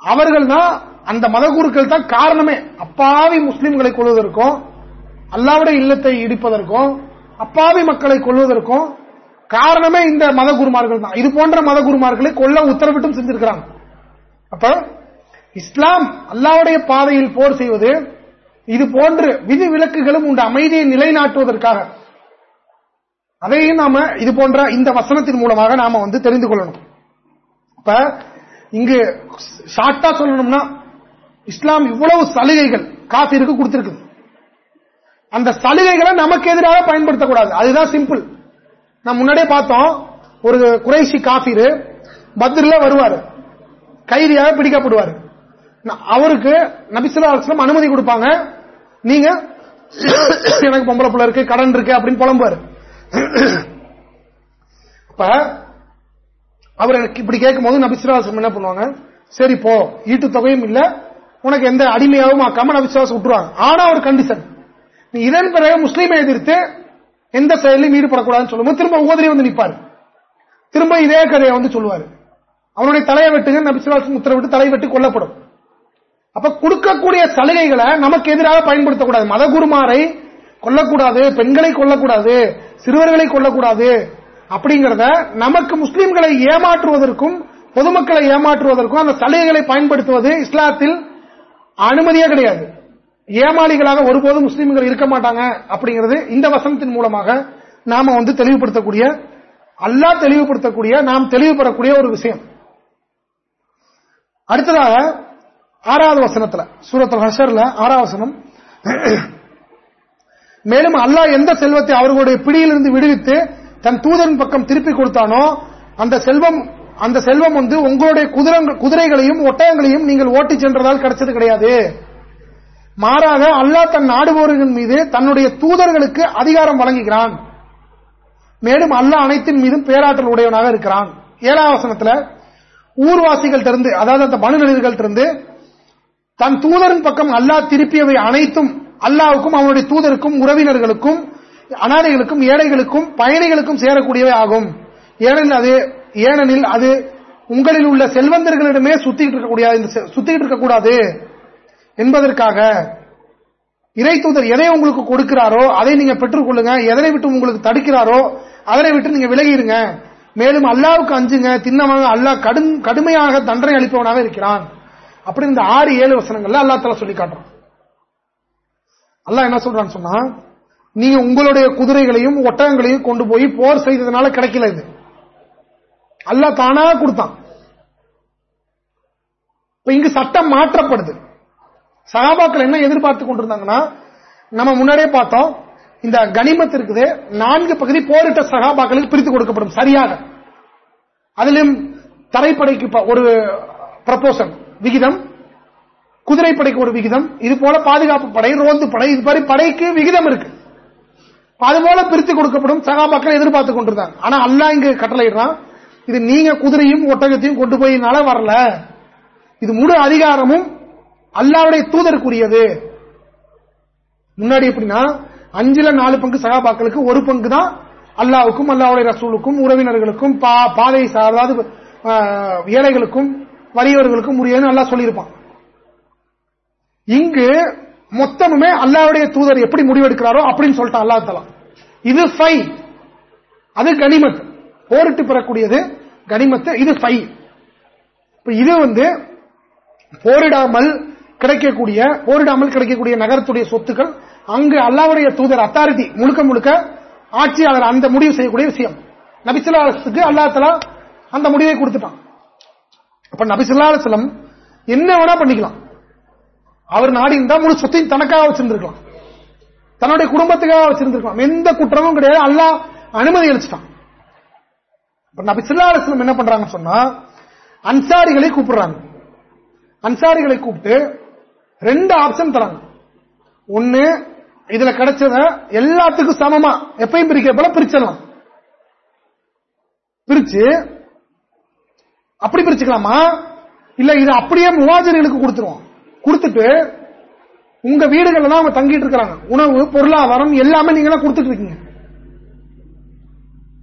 அவர்கள் தான் அந்த மதகுருக்கள் தான் காரணமே. அப்பாவி முஸ்லிம்களை கொள்வதற்கும் அல்லாவுடைய இல்லத்தை இடிப்பதற்கும் அப்பாவி மக்களை கொள்வதற்கும் காரணமே இந்த மத குருமார்கள் தான். இது போன்ற மத குருமார்களை கொல்ல உத்தரவிட்டும் செஞ்சிருக்கிறாங்க. அப்ப இஸ்லாம் அல்லாவுடைய பாதையில் போர் செய்வது இது போன்று விதி விலக்குகளும் உண்டு அமைதியை நிலைநாட்டுவதற்காக. அதையும் நாம இது போன்ற இந்த வசனத்தின் மூலமாக நாம வந்து தெரிந்து கொள்ளணும். இப்ப இங்கு ஷார்ட்டா சொல்லணும்னா இஸ்லாம் இவ்வளவு சலுகைகள் காசிற்கு கொடுத்திருக்கு அந்த சலுகைகளை நமக்கு எதிராக பயன்படுத்தக்கூடாது. அதுதான் சிம்பிள். நான் முன்னாடியே பார்த்தோம் ஒரு குறைசி காபிரு பத்ரில வருவாரு. கைதியாக பிடிக்கப்படுவாரு. அவருக்கு நபிசுல்லா அலுவலம் அனுமதி கொடுப்பாங்க. நீங்க எனக்கு பொம்பளை பிள்ளை இருக்கு கடன் இருக்கு அப்படின்னு புலம்புவாரு. அப்ப அவர் இப்படி கேட்கும் போது நபிசுல்லாசம் என்ன பண்ணுவாங்க? சரி போ. ஈட்டு தொகையும் இல்ல. உனக்கு எந்த அடிமையாகவும் ஆக்காம நபிசுவாசம் விட்டுருவாங்க. ஆனா ஒரு கண்டிஷன் நீ இதன் பிறகு முஸ்லீமை எதிர்த்து எந்த செயலையும் ஈடுபடக்கூடாதுன்னு சொல்லும்போது திரும்ப உபதிரி வந்து நிற்பாரு. திரும்ப இதே கதையை வந்து சொல்லுவாரு. அவனுடைய தலையை வெட்டுங்க நபிசுலாசம் உத்தரவிட்டு தலை வெட்டு கொல்லப்படும். அப்ப கொடுக்கக்கூடிய சலுகைகளை நமக்கு எதிராக பயன்படுத்தக்கூடாது. மதகுருமாரை கொல்லக்கூடாது பெண்களை கொல்லக்கூடாது சிறுவர்களை கொல்லக்கூடாது அப்படிங்கறத நமக்கு முஸ்லிம்களை ஏமாற்றுவதற்கும் பொதுமக்களை ஏமாற்றுவதற்கும் அந்த சலுகைகளை பயன்படுத்துவது இஸ்லாத்தில் அனுமதியே கிடையாது. ஏமாளிகளாக ஒருபோதும் முஸ்லீம்கள் இருக்க மாட்டாங்க அப்படிங்கிறது இந்த வசனத்தின் மூலமாக நாம வந்து தெளிவுபடுத்தக்கூடிய அல்லா தெளிவுபடுத்தக்கூடிய நாம் தெளிவு பெறக்கூடிய ஒரு விஷயம். அடுத்ததாக ஆறாவது வசனத்துல சூரத்தில் ஹஷர்ல ஆறாவது வசனம். மேலும் அல்லாஹ் எந்த செல்வத்தை அவர்களுடைய பிடியிலிருந்து விடுவித்து தன் தூதன் பக்கம் திருப்பி கொடுத்தானோ அந்த செல்வம் அந்த செல்வம் வந்து உங்களுடைய குதிரைகளையும் ஒட்டகங்களையும் நீங்கள் ஓட்டிச் சென்றதால் கிடைச்சது கிடையாது. மாறாக அல்லாஹ் தன் நாடுபவர்கள் மீது தன்னுடைய தூதர்களுக்கு அதிகாரம் வழங்குகிறான். மேலும் அல்லாஹ் அனைத்தின் மீதும் பேராற்றல் உடையவனாக இருக்கிறான். ஏழாவசனத்தில் ஊர்வாசிகள் திறந்து அதாவது அந்த மனுநடிகர்கள் இருந்து தன் தூதரின் பக்கம் அல்லாஹ் திருப்பியவை அனைத்தும் அல்லாவுக்கும் அவனுடைய தூதருக்கும் உறவினர்களுக்கும் அனாதைகளுக்கும் ஏழைகளுக்கும் பயணிகளுக்கும் சேரக்கூடியவை ஆகும். ஏனெனில் அது ஏனெனில் அது உங்களில் உள்ள செல்வந்தர்களிடமே சுத்திக்கிட்டு இருக்கக்கூடிய சுத்திக்கிட்டு இருக்கக்கூடாது. என்பதற்காக இறை தூதர் எதை உங்களுக்கு கொடுக்கிறாரோ அதை நீங்க பெற்றுக்கொள்ளுங்க எதனை விட்டு உங்களுக்கு தடுக்கிறாரோ அதனை விட்டு நீங்க விலகிடுங்க. மேலும் அல்லாவுக்கு அஞ்சுங்க தின்னமாக அல்லாஹ் கடும் கடுமையாக தண்டனை அளிப்பவனாக இருக்கிறான். அப்படி இந்த ஆறு ஏழு வசனங்கள்ல அல்லா தலா சொல்லி காட்டுறான். அல்லா என்ன சொல்றான்னு சொன்னா நீங்க உங்களுடைய குதிரைகளையும் ஒட்டகங்களையும் கொண்டு போய் போர் செய்ததுனால கிடைக்கல இது. அல்ல தானா கொடுத்தான். இப்ப இங்கு சட்டம் மாற்றப்படுது. சகாபாக்கள் என்ன எதிர்பார்த்து கொண்டிருந்தாங்கன்னா நம்ம முன்னாடியே பார்த்தோம் இந்த கனிமத் இருக்குது நான்கு பகுதி போரிட்ட சகாபாக்களுக்கு பிரித்து கொடுக்கப்படும் சரியாக. அதிலும் தரைப்படைக்கு ஒரு ப்ரப்போசல் விகிதம். குதிரைப்படைக்கு ஒரு விகிதம். இது போல பாதுகாப்பு படை ரோந்து படை இது மாதிரி படைக்கு விகிதம் இருக்கு. அது போல பிரித்து கொடுக்கப்படும் சகாபாக்கள் எதிர்பார்த்து கொண்டிருந்தாங்க. ஆனா அல்லா இங்கு கட்டளையிடுறான் இது நீங்க குதிரையும் ஒட்டகத்தையும் கொண்டு போயினால வரல. இது முழு அதிகாரமும் அல்லாவுடைய தூதருக்குரியது. முன்னாடி எப்படின்னா அஞ்சுல நாலு பங்கு சகாபாக்களுக்கு ஒரு பங்கு தான் அல்லாவுக்கும் அல்லாவுடைய ரசூலுக்கும் உறவினர்களுக்கும் பாதை அதாவது ஏழைகளுக்கும் வறியவர்களுக்கும் உரியன்னு அல்லா சொல்லியிருப்பான். இங்கு மொத்தமுமே அல்லாவுடைய தூதர் எப்படி முடிவெடுக்கிறாரோ அப்படின்னு சொல்லிட்டு அல்லா தலா இது ஃபை. அது கனிமத். போரிட்டு பெறக்கூடியது கனிமத்து இது ஃபை. இது வந்து போரிடாமல் கிடைக்கக்கூடிய போரிடாமல் கிடைக்கக்கூடிய நகரத்துடைய சொத்துக்கள் அங்கு அல்லாவுடைய தூதர் அத்தாரிட்டி முழுக்க முழுக்க ஆட்சியாளர் அந்த முடிவு செய்யக்கூடிய விஷயம். நபிசுல்லாத்துக்கு அல்லா அந்த முடிவை கொடுத்துட்டான். அப்ப நபிசுல்லாசலம் என்ன வேணா பண்ணிக்கலாம். அவர் நாடி இருந்தா முழு சொத்தையும் தனக்காக வச்சிருந்திருக்கலாம். தன்னுடைய குடும்பத்துக்காக வச்சிருந்திருக்கலாம். எந்த குற்றமும் கிடையாது. அல்லா அனுமதி அளிச்சிட்டான். நபி சில்லாஸ்லம் என்ன பண்றாங்கன்னு சொன்னா அன்சாரிகளை கூப்பிடுறாங்க. அன்சாரிகளை கூப்பிட்டு ரெண்டு ஆப்ஷன் தராங்க. ஒன்னு இதுல கிடைச்சத எல்லாத்துக்கும் சமமா. எப்பயும் பிரிக்க போல பிரிச்சிடலாம். பிரிச்சு அப்படி பிரிச்சுக்கலாமா? இல்ல இது அப்படியே முவாஜர்களுக்கு கொடுத்துருவோம். கொடுத்துட்டு உங்க வீடுகள்ல தான் அவங்க தங்கிட்டு இருக்கிறாங்க. உணவு பொருளாதாரம் எல்லாமே நீங்க தான் கொடுத்துட்டு இருக்கீங்க.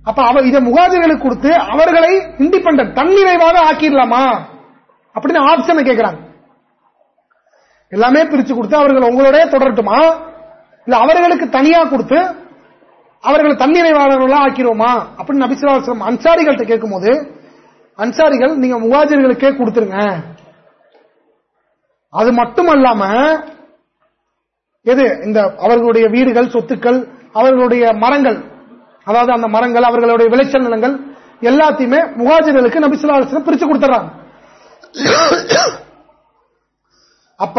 அப்ப அவ இதை முகாஜர்களுக்கு கொடுத்து அவர்களை இண்டிபெண்ட் தன்னிறைவாக ஆக்கிடலாமா? அப்படின்னு ஆப்ஷனை கேட்கிறாங்க எல்லாமே பிரிச்சு கொடுத்து அவர்கள் உங்களோட தொடரட்டுமா? இல்ல அவர்களுக்கு தனியா கொடுத்து அவர்களை தன்னிறைவாளர்களா ஆக்கிருவோமா? அப்படின்னு நபிசுலாசம் அன்சாரிகள்கிட்ட கேட்கும் போது அன்சாரிகள் நீங்க முகாஜர்களுக்கே கொடுத்துருங்க. அது மட்டுமல்லாம எது? இந்த அவர்களுடைய வீடுகள் சொத்துக்கள் அவர்களுடைய மரங்கள் அதாவது அந்த மரங்கள் அவர்களுடைய விளைச்சல் நிலங்கள் எல்லாத்தையுமே முகாஜர்களுக்கு நபிசுல்லா பிரிச்சு கொடுத்துறாங்க அப்ப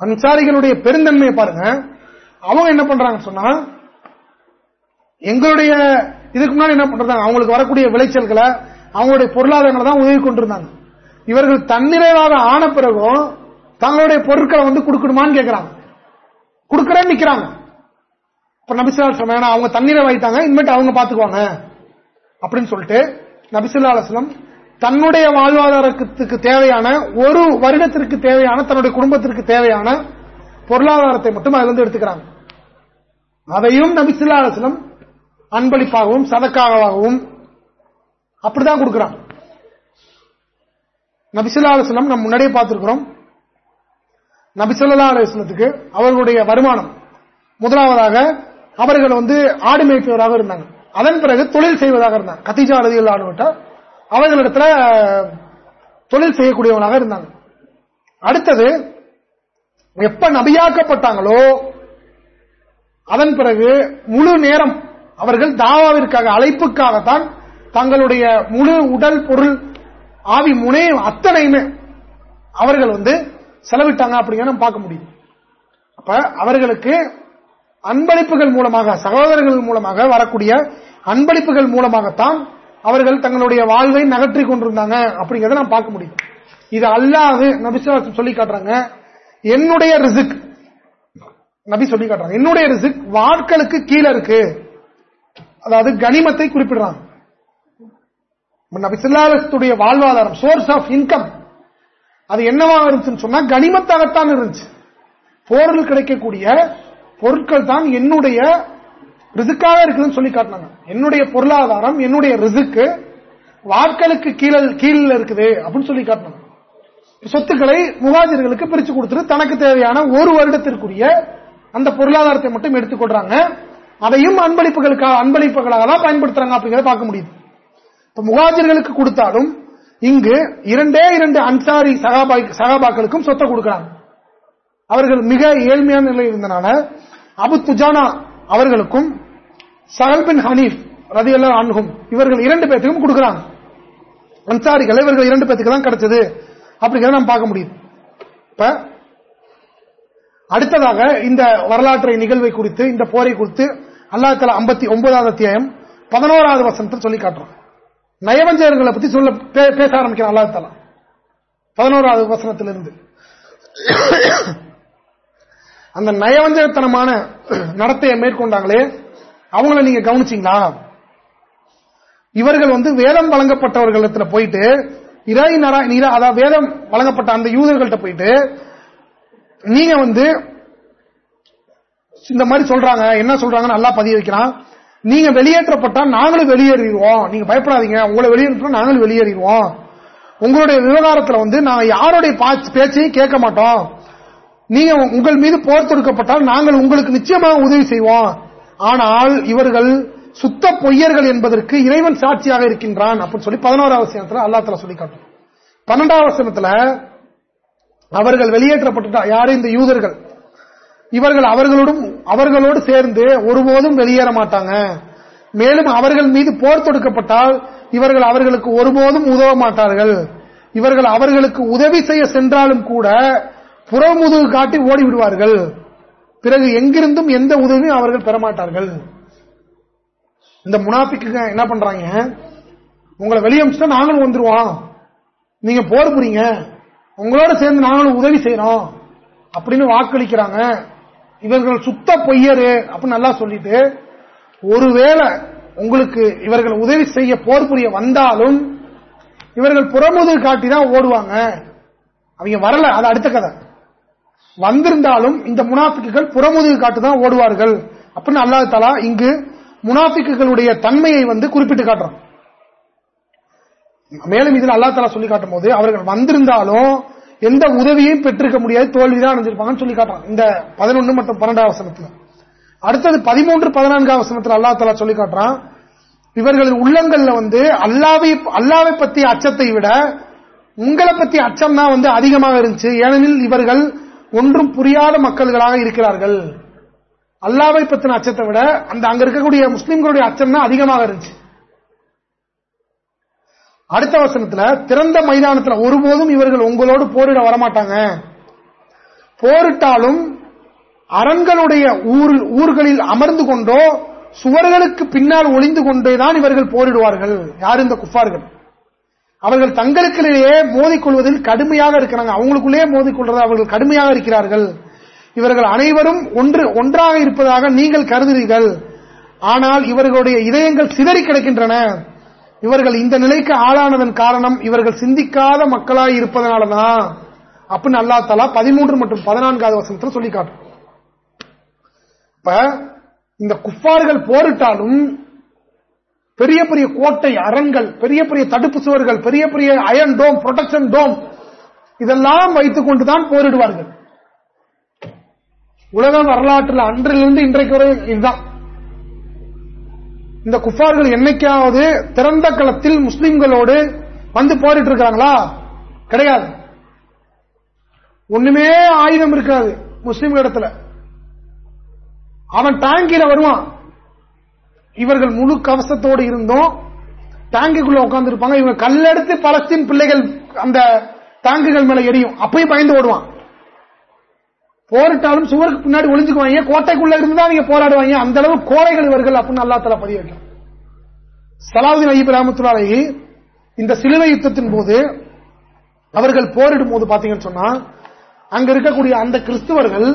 அன்சாரிகளுடைய பெருந்தன்மையை பாருங்க. அவங்க என்ன பண்றாங்க சொன்னா எங்களுடைய இதுக்கு முன்னாடி என்ன பண்றாங்க அவங்களுக்கு வரக்கூடிய விளைச்சல்களை அவங்களுடைய பொருளாதாரங்களை தான் உதவி கொண்டிருந்தாங்க. இவர்கள் தன்னிறைவாக ஆன பிறகும் தங்களுடைய பொருட்களை வந்து கொடுக்கணுமான்னு கேட்கிறாங்க கொடுக்கறேன்னு நிக்கிறாங்க. இப்ப நபிசுல்லா ஏன்னா அவங்க தண்ணீரை வாங்கிட்டாங்க இனிமேட்டு அவங்க பாத்துக்குவாங்க. அப்படின்னு சொல்லிட்டு நபிசுல்லா அலுவலம் தன்னுடைய வாழ்வாதாரத்துக்கு தேவையான ஒரு வருடத்திற்கு தேவையான தன்னுடைய குடும்பத்திற்கு தேவையான பொருளாதாரத்தை மட்டும் அதிலிருந்து எடுத்துக்கிறாங்க. அதையும் நபிசுல்லா அலுவலம் அன்பளிப்பாகவும் சதக்காகவும் அப்படிதான் கொடுக்கிறாங்க. நபிசுல்லா அலுவலம் நம்ம முன்னாடியே பார்த்திருக்கிறோம். நபிசுல்லா அலுவலத்துக்கு அவர்களுடைய வருமானம். முதலாவதாக அவர்கள் வந்து ஆடு மேய்ப்பவராக இருந்தாங்க. அதன் பிறகு தொழில் செய்வதாக இருந்தாங்க. கத்திஜா அழுதிகள் ஆடுவிட்ட அவர்களிடத்துல தொழில் செய்யக்கூடியவனாக இருந்தாங்க. அடுத்தது எப்ப நபியாக்கப்பட்டாங்களோ அதன் பிறகு முழு நேரம் அவர்கள் தாவாவிற்காக அழைப்புக்காகத்தான் தங்களுடைய முழு உடல் பொருள் ஆவி முனை அத்தனையுமே அவர்கள் வந்து செலவிட்டாங்க அப்படிங்கிற பார்க்க முடியும். அப்ப அவர்களுக்கு அன்பளிப்புகள் மூலமாக சகோதரர்கள் மூலமாக வரக்கூடிய அன்பளிப்புகள் மூலமாகத்தான் அவர்கள் தங்களுடைய வாழ்வை நகற்றிக் கொண்டிருந்தாங்க அப்படிங்கறத நான் பார்க்க முடியும். இது அல்லாது நபிசுவாசம் சொல்லி காட்டுறாங்க என்னுடைய ரிசிக். நபி சொல்லி காட்டுறாங்க என்னுடைய ரிசிக் வாட்களுக்கு கீழே இருக்கு. அதாவது கனிமத்தை குறிப்பிடுறாங்க. நபிசுல்லாத்துடைய வாழ்வாதாரம் சோர்ஸ் ஆஃப் இன்கம் அது என்னவா இருந்துச்சுன்னு சொன்னா கனிமத்தாகத்தான் இருந்துச்சு. போரில் கிடைக்கக்கூடிய பொருட்கள் தான் என்னுடைய ரிசுக்காக இருக்குதுன்னு சொல்லி காட்டினாங்க. என்னுடைய பொருளாதாரம் என்னுடைய ரிசுக்கு வாட்களுக்கு கீழே கீழே இருக்குது அப்படின்னு சொல்லி காட்டினாங்க. சொத்துக்களை முகாஜர்களுக்கு பிரிச்சு கொடுத்துட்டு தனக்கு தேவையான ஒரு வருடத்திற்குரிய அந்த பொருளாதாரத்தை மட்டும் எடுத்துக்கொள்றாங்க அதையும் அன்பளிப்புகளுக்காக அன்பளிப்புகளாக தான் பயன்படுத்துறாங்க அப்படிங்கறத பார்க்க முடியுது. இப்ப முகாஜர்களுக்கு கொடுத்தாலும் இங்கு இரண்டே இரண்டு அன்சாரி சகாபாக்களுக்கும் சொத்தை கொடுக்கிறாங்க. அவர்கள் மிக ஏழ்மையான நிலையில் இருந்தனால அபு துஜானா அவர்களுக்கும் சகல் பின் ஹனீப் ரதி அன்ஹும் இவர்கள் இரண்டு பேர்த்துக்கும் கொடுக்கிறாங்க. அன்சாரிகள் இவர்கள் இரண்டு பேத்துக்கு தான் கிடைச்சது. அப்படிங்கிறத நாம் பார்க்க முடியுது இப்ப அடுத்ததாக இந்த வரலாற்றை நிகழ்வை குறித்து இந்த போரை குறித்து அல்லா தலா ஐம்பத்தி ஒன்பதாவது அத்தியாயம் பதினோராவது வசனத்தில் சொல்லி காட்டுறான். நயவஞ்சகர்களை பத்தி சொல்ல பேச ஆரம்பிக்கிறான் அல்லா தலா பதினோராவது வசனத்திலிருந்து. அந்த நயவஞ்சகத்தனமான நடத்தையை மேற்கொண்டாங்களே அவங்கள நீங்க கவனிச்சீங்களா? இவர்கள் வந்து வேதம் வழங்கப்பட்டவர்களிடத்துல போயிட்டு இறை நரா அதாவது வேதம் வழங்கப்பட்ட அந்த யூதர்கள்ட்ட போயிட்டு நீங்க வந்து இந்த மாதிரி சொல்றாங்க என்ன சொல்றாங்க நல்லா பதிய வைக்கிறான் நீங்க வெளியேற்றப்பட்டா நாங்களும் வெளியேறிடுவோம். நீங்க பயப்படாதீங்க உங்களை வெளியேற்ற நாங்களும் வெளியேறிடுவோம். உங்களுடைய விவகாரத்தில் வந்து நாங்க யாருடைய பேச்சையும் கேட்க மாட்டோம். நீங்க உங்கள் மீது போர் தொடுக்கப்பட்டால் நாங்கள் உங்களுக்கு நிச்சயமாக உதவி செய்வோம். ஆனால் இவர்கள் சுத்த பொய்யர்கள் என்பதற்கு இறைவன் சாட்சியாக இருக்கின்றான். அப்படின்னு சொல்லி பதினோராவது வசனத்துல அல்லா தலா சொல்லி காட்டும் பன்னெண்டாவது வசனத்துல அவர்கள் வெளியேற்றப்பட்டு யாரு? இந்த யூதர்கள். இவர்கள் அவர்களோடும் அவர்களோடு சேர்ந்து ஒருபோதும் வெளியேற மாட்டாங்க. மேலும் அவர்கள் மீது போர் தொடுக்கப்பட்டால் இவர்கள் அவர்களுக்கு ஒருபோதும் உதவ மாட்டார்கள். இவர்கள் அவர்களுக்கு உதவி செய்ய சென்றாலும் கூட புறமுதுகு காட்டி ஓடி விடுவார்கள் பிறகு எங்கிருந்தும் எந்த உதவியும் அவர்கள் பெறமாட்டார்கள். இந்த முனாபிக்கு என்ன பண்றாங்க? உங்களை வெளியே நாங்களும் வந்துருவோம். நீங்க போர் புறீங்க உங்களோட சேர்ந்து நாங்களும் உதவி செய்யறோம் அப்படின்னு வாக்களிக்கிறாங்க. இவர்கள் சுத்த பொய்யரு அப்படின்னு நல்லா சொல்லிட்டு ஒருவேளை உங்களுக்கு இவர்கள் உதவி செய்ய போர் புரிய வந்தாலும் இவர்கள் புறமுது காட்டி தான் ஓடுவாங்க. அவங்க வரல. அது அடுத்த கதை. வந்திருந்தாலும் இந்த முனாபிக்குகள் புறமுதுகு காட்டு தான் ஓடுவார்கள். அப்படின்னு அல்லாஹ் தலா இங்கு முனாபிக்குகளுடைய தன்மையை வந்து குறிப்பிட்டு காட்டுறான். மேலும் இதில் அல்லா தலா சொல்லி காட்டும் போது அவர்கள் வந்திருந்தாலும் எந்த உதவியும் பெற்றிருக்க முடியாது தோல்விதான் அடைஞ்சிருப்பாங்கன்னு சொல்லி காட்டுறான். இந்த பதினொன்று மற்றும் பன்னெண்டாம் வசனத்துல. அடுத்தது பதிமூன்று பதினான்காம் வசனத்தில் அல்லா தலா சொல்லி காட்டுறான் இவர்களின் உள்ளங்கள்ல வந்து அல்லாவை அல்லாவை பத்தி அச்சத்தை விட உங்களை பத்தி அச்சம் தான் வந்து அதிகமாக இருந்துச்சு. ஏனெனில் இவர்கள் ஒன்றும் புரியாத மக்கள்களாக இருக்கிறார்கள். அல்லாவை பத்தின அச்சத்தை விட அந்த அங்க இருக்கக்கூடிய முஸ்லிம்களுடைய அச்சம் தான் அதிகமாக இருந்துச்சு. அடுத்த வசனத்துல திறந்த மைதானத்தில் ஒருபோதும் இவர்கள் உங்களோடு போரிட வரமாட்டாங்க. போரிட்டாலும் அரண்களுடைய ஊர்களில் அமர்ந்து கொண்டோ சுவர்களுக்கு பின்னால் ஒளிந்து கொண்டேதான் இவர்கள் போரிடுவார்கள். யார் இந்த குஃபார்கள்? அவர்கள் தங்களுக்கிடையே மோதிக்கொள்வதில் கடுமையாக இருக்கிறாங்க. அவங்களுக்குள்ளேயே மோதிக்கொள்றது அவர்கள் கடுமையாக இருக்கிறார்கள். இவர்கள் அனைவரும் ஒன்று ஒன்றாக இருப்பதாக நீங்கள் கருதுகிறீர்கள். ஆனால் இவர்களுடைய இதயங்கள் சிதறி கிடக்கின்றன. இவர்கள் இந்த நிலைக்கு ஆளானதன் காரணம் இவர்கள் சிந்திக்காத மக்களாய் இருப்பதனாலதான். அப்படின்னு அல்லா தலா பதிமூன்று மற்றும் பதினான்காவது வசனத்தில் சொல்லி காட்டும் இப்ப இந்த குப்பார்கள் போரிட்டாலும் பெரிய பெரிய கோட்டை அரண்கள் பெரிய பெரிய தடுப்பு சுவர்கள் பெரிய பெரிய அயன் டோம் புரொடக்ஷன் டோம் இதெல்லாம் வைத்துக் கொண்டுதான் போரிடுவார்கள். உலக வரலாற்றில் அன்றிலிருந்து இன்றைக்கு வரை இதுதான். இந்த குஃபார்கள் என்னைக்காவது திறந்த களத்தில் முஸ்லிம்களோடு வந்து போரிட்டு இருக்காங்களா கிடையாது. ஒண்ணுமே ஆயுதம் இருக்காது முஸ்லிம் இடத்துல. அவன் டாங்கில வருவான். இவர்கள் முழு கவசத்தோடு இருந்தோம். டேங்குக்குள்ள உட்கார்ந்து இருப்பாங்க இவங்க கல்லெடுத்து பலஸ்தீன் பிள்ளைகள் அந்த டாங்குகள் மேல எரியும். அப்பயும் பயந்து ஓடுவான். போரிட்டாலும் சுவருக்கு பின்னாடி ஒளிஞ்சுக்குவாங்க. கோட்டைக்குள்ள இருந்து தான் நீங்க போராடுவாங்க? அந்த அளவு கோழைகள் இவர்கள் அப்படின்னு அல்லா தலா பதிய வைக்கும் சலாவுதீன் ஐயப் ராமத்துலாலி இந்த சிலுவை யுத்தத்தின் போது அவர்கள் போரிடும் போது பாத்தீங்கன்னு சொன்னா அங்க இருக்கக்கூடிய அந்த கிறிஸ்துவர்கள்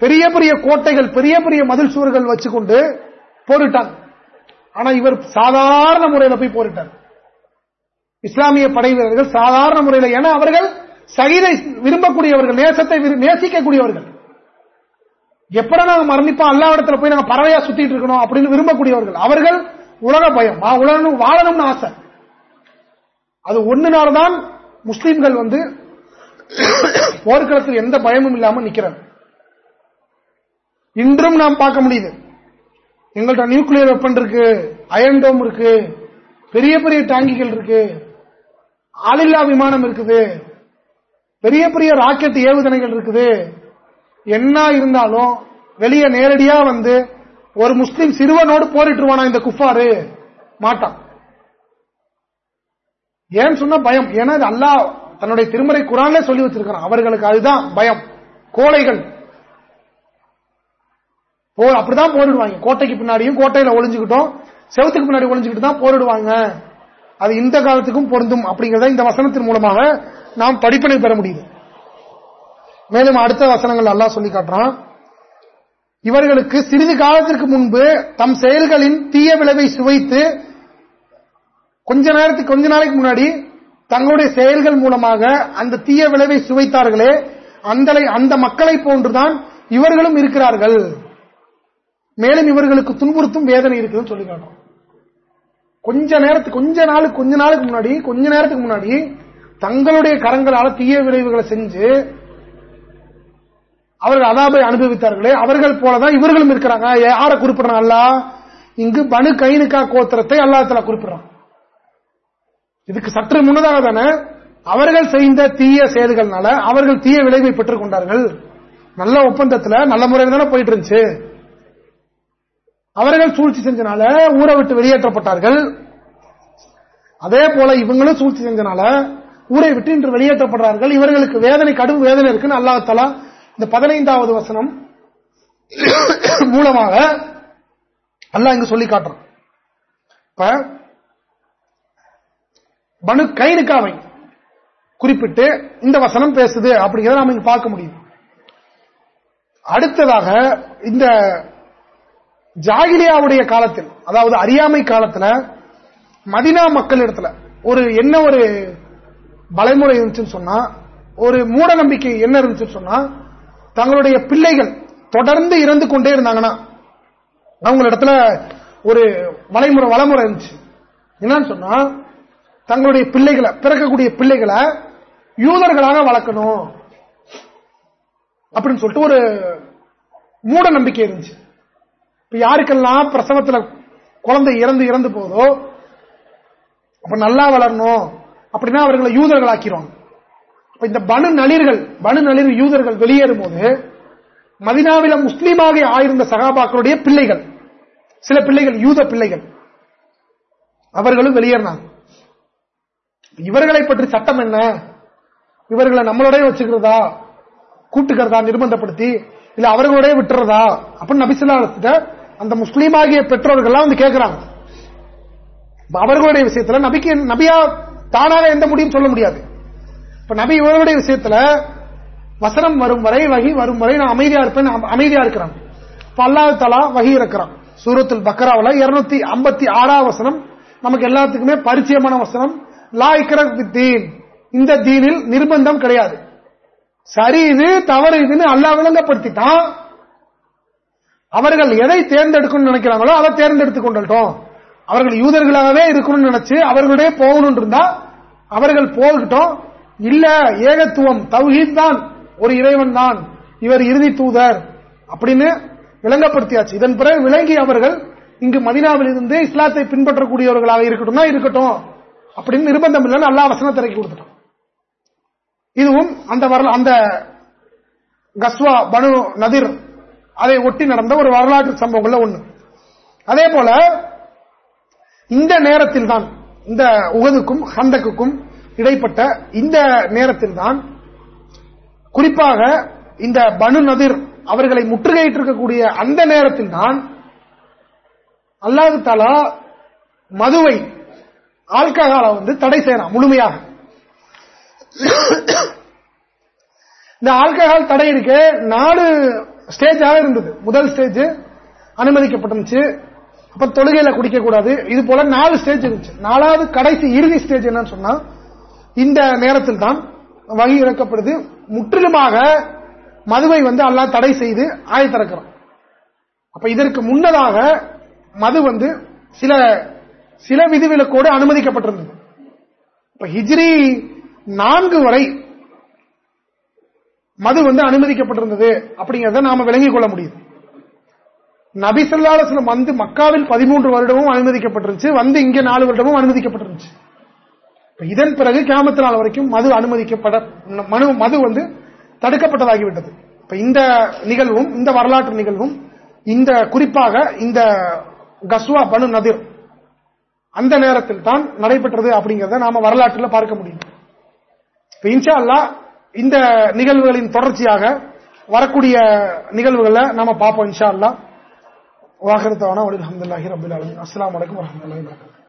பெரிய பெரிய கோட்டைகள் பெரிய பெரிய மதில் சுவர்கள் வச்சுக்கொண்டு போரிட்டாங்க. ஆனா இவர் சாதாரண முறையில் போய் போரிட்டார். இஸ்லாமிய படை வீரர்கள் சாதாரண முறையில் ஏன்னா அவர்கள் சகிதை விரும்பக்கூடியவர்கள் நேசத்தை நேசிக்கக்கூடியவர்கள். எப்படா நாங்க மரணிப்போம் அல்லா இடத்துல போய் நாங்க பறவையா சுத்திட்டு இருக்கணும் அப்படின்னு விரும்பக்கூடியவர்கள். அவர்கள் உலக பயம். உலகம் வாழணும்னு ஆசை. அது ஒண்ணுனால்தான் முஸ்லீம்கள் வந்து போர்க்களத்தில் எந்த பயமும் இல்லாம நிக்கிறார் இன்றும் நாம் பார்க்க முடியுது. எங்கள்கிட்ட நியூக்ளியர் வெப்பன் இருக்கு அயன்டோம் இருக்கு பெரிய பெரிய டேங்கிகள் இருக்கு ஆளில்லா விமானம் இருக்குது பெரிய பெரிய ராக்கெட் ஏவுகணைகள் இருக்குது. என்ன இருந்தாலும் வெளியே நேரடியா வந்து ஒரு முஸ்லீம் சிறுவனோடு போரிட்டுருவானா இந்த குஃபாரு? மாட்டான். ஏன் சொன்னா பயம்? ஏன்னா அல்லா தன்னுடைய திருமறை குரான்ல சொல்லி வச்சிருக்கான் அவர்களுக்கு அதுதான் பயம். கோழைகள். அப்படிதான் போரிடுவாங்க. கோட்டைக்கு பின்னாடியும் கோட்டையில ஒளிஞ்சுக்கிட்டோம். செவத்துக்கு பின்னாடி ஒளிஞ்சுக்கிட்டு தான் போரிடுவாங்க. அது இந்த காலத்துக்கும் பொருந்தும் அப்படிங்கறத இந்த வசனத்தின் மூலமாக நாம் படிப்பினை பெற முடியுது. மேலும் அடுத்த வசனங்கள் எல்லாம் சொல்லி காட்டுறான். இவர்களுக்கு சிறிது காலத்திற்கு முன்பு தம் செயல்களின் தீய விளைவை சுவைத்து கொஞ்ச நேரத்துக்கு கொஞ்ச நாளைக்கு முன்னாடி தங்களுடைய செயல்கள் மூலமாக அந்த தீய விளைவை சுவைத்தார்களே அந்த அந்த மக்களை போன்றுதான் இவர்களும் இருக்கிறார்கள். மேலும் இவர்களுக்கு துன்புறுத்தும் வேதனை இருக்குதுன்னு சொல்லி காட்டும் கொஞ்ச நேரத்துக்கு கொஞ்ச நாளுக்கு கொஞ்ச நாளுக்கு முன்னாடி கொஞ்ச நேரத்துக்கு முன்னாடி தங்களுடைய கரங்களால தீய விளைவுகளை செஞ்சு அவர்கள் அதாபை அனுபவித்தார்களே அவர்கள் போலதான் இவர்களும் இருக்கிறாங்க. யார குறிப்பிடறான் அல்லா. இங்கு பனு கைனுக்கா கோத்திரத்தை அல்லாத்துல குறிப்பிடறான். இதுக்கு சற்று முன்னதாக தானே அவர்கள் செய்த தீய செயல்கள்னால அவர்கள் தீய விளைவை பெற்றுக் கொண்டார்கள். நல்ல ஒப்பந்தத்தில் நல்ல முறையில் தானே போயிட்டு இருந்துச்சு. அவர்கள் சூழ்ச்சி செஞ்சனால ஊரை விட்டு வெளியேற்றப்பட்டார்கள். அதே போல இவங்களும் சூழ்ச்சி செஞ்சனால ஊரை விட்டு இன்று வெளியேற்றப்படுறார்கள். இவர்களுக்கு வேதனை கடும் வேதனை இருக்குன்னு அல்லாஹலா இந்த பதினைந்தாவது வசனம் மூலமாக அல்ல இங்கு சொல்லி காட்டுறோம் இப்ப பனு கைனுக்காவை குறிப்பிட்டு இந்த வசனம் பேசுது அப்படிங்கிறத நாம இங்க பார்க்க முடியும். அடுத்ததாக இந்த ஜாகிலியாவுடைய காலத்தில் அதாவது அறியாமை காலத்துல மதினா மக்கள் இடத்துல ஒரு என்ன ஒரு வலைமுறை இருந்துச்சுன்னு சொன்னா ஒரு மூட நம்பிக்கை என்ன இருந்துச்சுன்னு சொன்னா தங்களுடைய பிள்ளைகள் தொடர்ந்து இறந்து கொண்டே இருந்தாங்கன்னா அவங்களிடத்துல ஒரு வலைமுறை வளமுறை இருந்துச்சு. என்னன்னு சொன்னா தங்களுடைய பிள்ளைகளை பிறக்கக்கூடிய பிள்ளைகளை யூதர்களாக வளர்க்கணும் அப்படின்னு சொல்லிட்டு ஒரு மூட நம்பிக்கை இருந்துச்சு. இப்ப யாருக்கெல்லாம் பிரசவத்துல குழந்தை இறந்து இறந்து போதோ அப்ப நல்லா வளரணும். அப்படின்னா அவர்களை யூதர்கள் ஆக்கிறோம் இந்த பனு நளிர்கள் பனு நளிர் யூதர்கள் வெளியேறும் போது மதினாவில முஸ்லீமாக ஆயிருந்த சகாபாக்களுடைய பிள்ளைகள் சில பிள்ளைகள் யூத பிள்ளைகள் அவர்களும் வெளியேறினாங்க. இவர்களை பற்றி சட்டம் என்ன? இவர்களை நம்மளோடய வச்சுக்கிறதா? கூட்டுக்கிறதா? நிர்பந்தப்படுத்தி? இல்ல அவர்களோடய விட்டுறதா? அப்படின்னு நபிசுல்லா அந்த முஸ்லீம் ஆகிய பெற்றோர்கள் வந்து கேட்கிறாங்க அவர்களுடைய விஷயத்துல நபிக்கு நபியா தானாக எந்த முடியும் சொல்ல முடியாது. இப்ப நபி இவருடைய விஷயத்துல வசனம் வரும் வரை வகி வரும் வரை நான் அமைதியா இருப்பேன் அமைதியா இருக்கிறான். இப்ப அல்லாஹ் தலா வகி இருக்கிறான் சூரத்தில் பக்ராவில் இருநூத்தி ஐம்பத்தி ஆறாம் வசனம் நமக்கு எல்லாத்துக்குமே பரிச்சயமான வசனம். லா தீன். இந்த தீனில் நிர்பந்தம் கிடையாது. சரி இது தவறு இதுன்னு அல்லா விளங்கப்படுத்திட்டான். அவர்கள் எதை தேர்ந்தெடுக்கணும்னு நினைக்கிறாங்களோ அதை தேர்ந்தெடுத்துக் கொண்டோம் அவர்கள் யூதர்களாகவே இருக்கணும்னு நினைச்சு அவர்களுடைய போகணும் இருந்தா அவர்கள் போகட்டும். இல்ல ஏகத்துவம் தௌஹீத் தான் ஒரு இறைவன் தான் இவர் இறுதி தூதர் அப்படின்னு விளங்கப்படுத்தியாச்சு. இதன் பிறகு விளங்கி அவர்கள் இங்கு மதினாவில் இருந்து இஸ்லாத்தை பின்பற்றக்கூடியவர்களாக இருக்கட்டும்னா இருக்கட்டும் அப்படின்னு நிர்பந்தம் இல்லைன்னு அல்லா வசனத்தை இறக்கி கொடுத்துட்டோம் இதுவும் அந்த வரல அந்த கஸ்வா பனு நதிர் அதை ஒட்டி நடந்த ஒரு வரலாற்று சம்பவங்கள்ல ஒண்ணு. அதே போல இந்த நேரத்தில் தான் இந்த உகதுக்கும் ஹந்தக்குக்கும் இடைப்பட்ட இந்த நேரத்தில் தான் குறிப்பாக இந்த பனு நதிர் அவர்களை முற்றுகையிட்டிருக்கக்கூடிய அந்த நேரத்தில் தான் அல்லாஹு தாலா மதுவை ஆல்கஹாலை வந்து தடை செய்யலாம் முழுமையாக. இந்த ஆல்கஹால் தடை இருக்க நாலு ஸ்டேஜாக இருந்தது. முதல் ஸ்டேஜ் அனுமதிக்கப்பட்டிருந்துச்சு. அப்ப தொழுகையில குடிக்க கூடாது இது போல நாலு ஸ்டேஜ் இருந்துச்சு. நாலாவது கடைசி இறுதி ஸ்டேஜ் என்னன்னு சொன்னா இந்த நேரத்தில் தான் வகி இறக்கப்படுது. முற்றிலுமாக மதுவை வந்து அல்லா தடை செய்து ஆயத்திறக்கிறோம் அப்ப இதற்கு முன்னதாக மது வந்து சில சில விதிவிலக்கோடு அனுமதிக்கப்பட்டிருந்தது. இப்ப ஹிஜ்ரி நான்கு வரை மது வந்து அனுமதிக்கப்பட்டிருந்தது அப்படிங்கறத நாம விளங்கிக் கொள்ள முடியுது. நபி சொல்லாசலம் வந்து மக்காவில் பதிமூன்று வருடமும் அனுமதிக்கப்பட்டிருந்துச்சு வந்து இங்க நாலு வருடமும் அனுமதிக்கப்பட்டிருந்துச்சு. இதன் பிறகு கிராமத்து நாள் வரைக்கும் மது அனுமதிக்கப்பட மனு மது வந்து தடுக்கப்பட்டதாகிவிட்டது. இப்ப இந்த நிகழ்வும் இந்த வரலாற்று நிகழ்வும் இந்த குறிப்பாக இந்த கஸ்வா பனு நதிர் அந்த நேரத்தில் தான் நடைபெற்றது அப்படிங்கறத நாம வரலாற்றில் பார்க்க முடியும். இன்ஷா அல்லா இந்த நிகழ்வுகளின் தொடர்ச்சியாக வரக்கூடிய நிகழ்வுகளை நாம பார்ப்போம் இன்ஷா அல்லா வாகரத்தான அலமதுல்லாஹி ரபுல் அஸ்லாம் வலைக்கம் வரமத்துல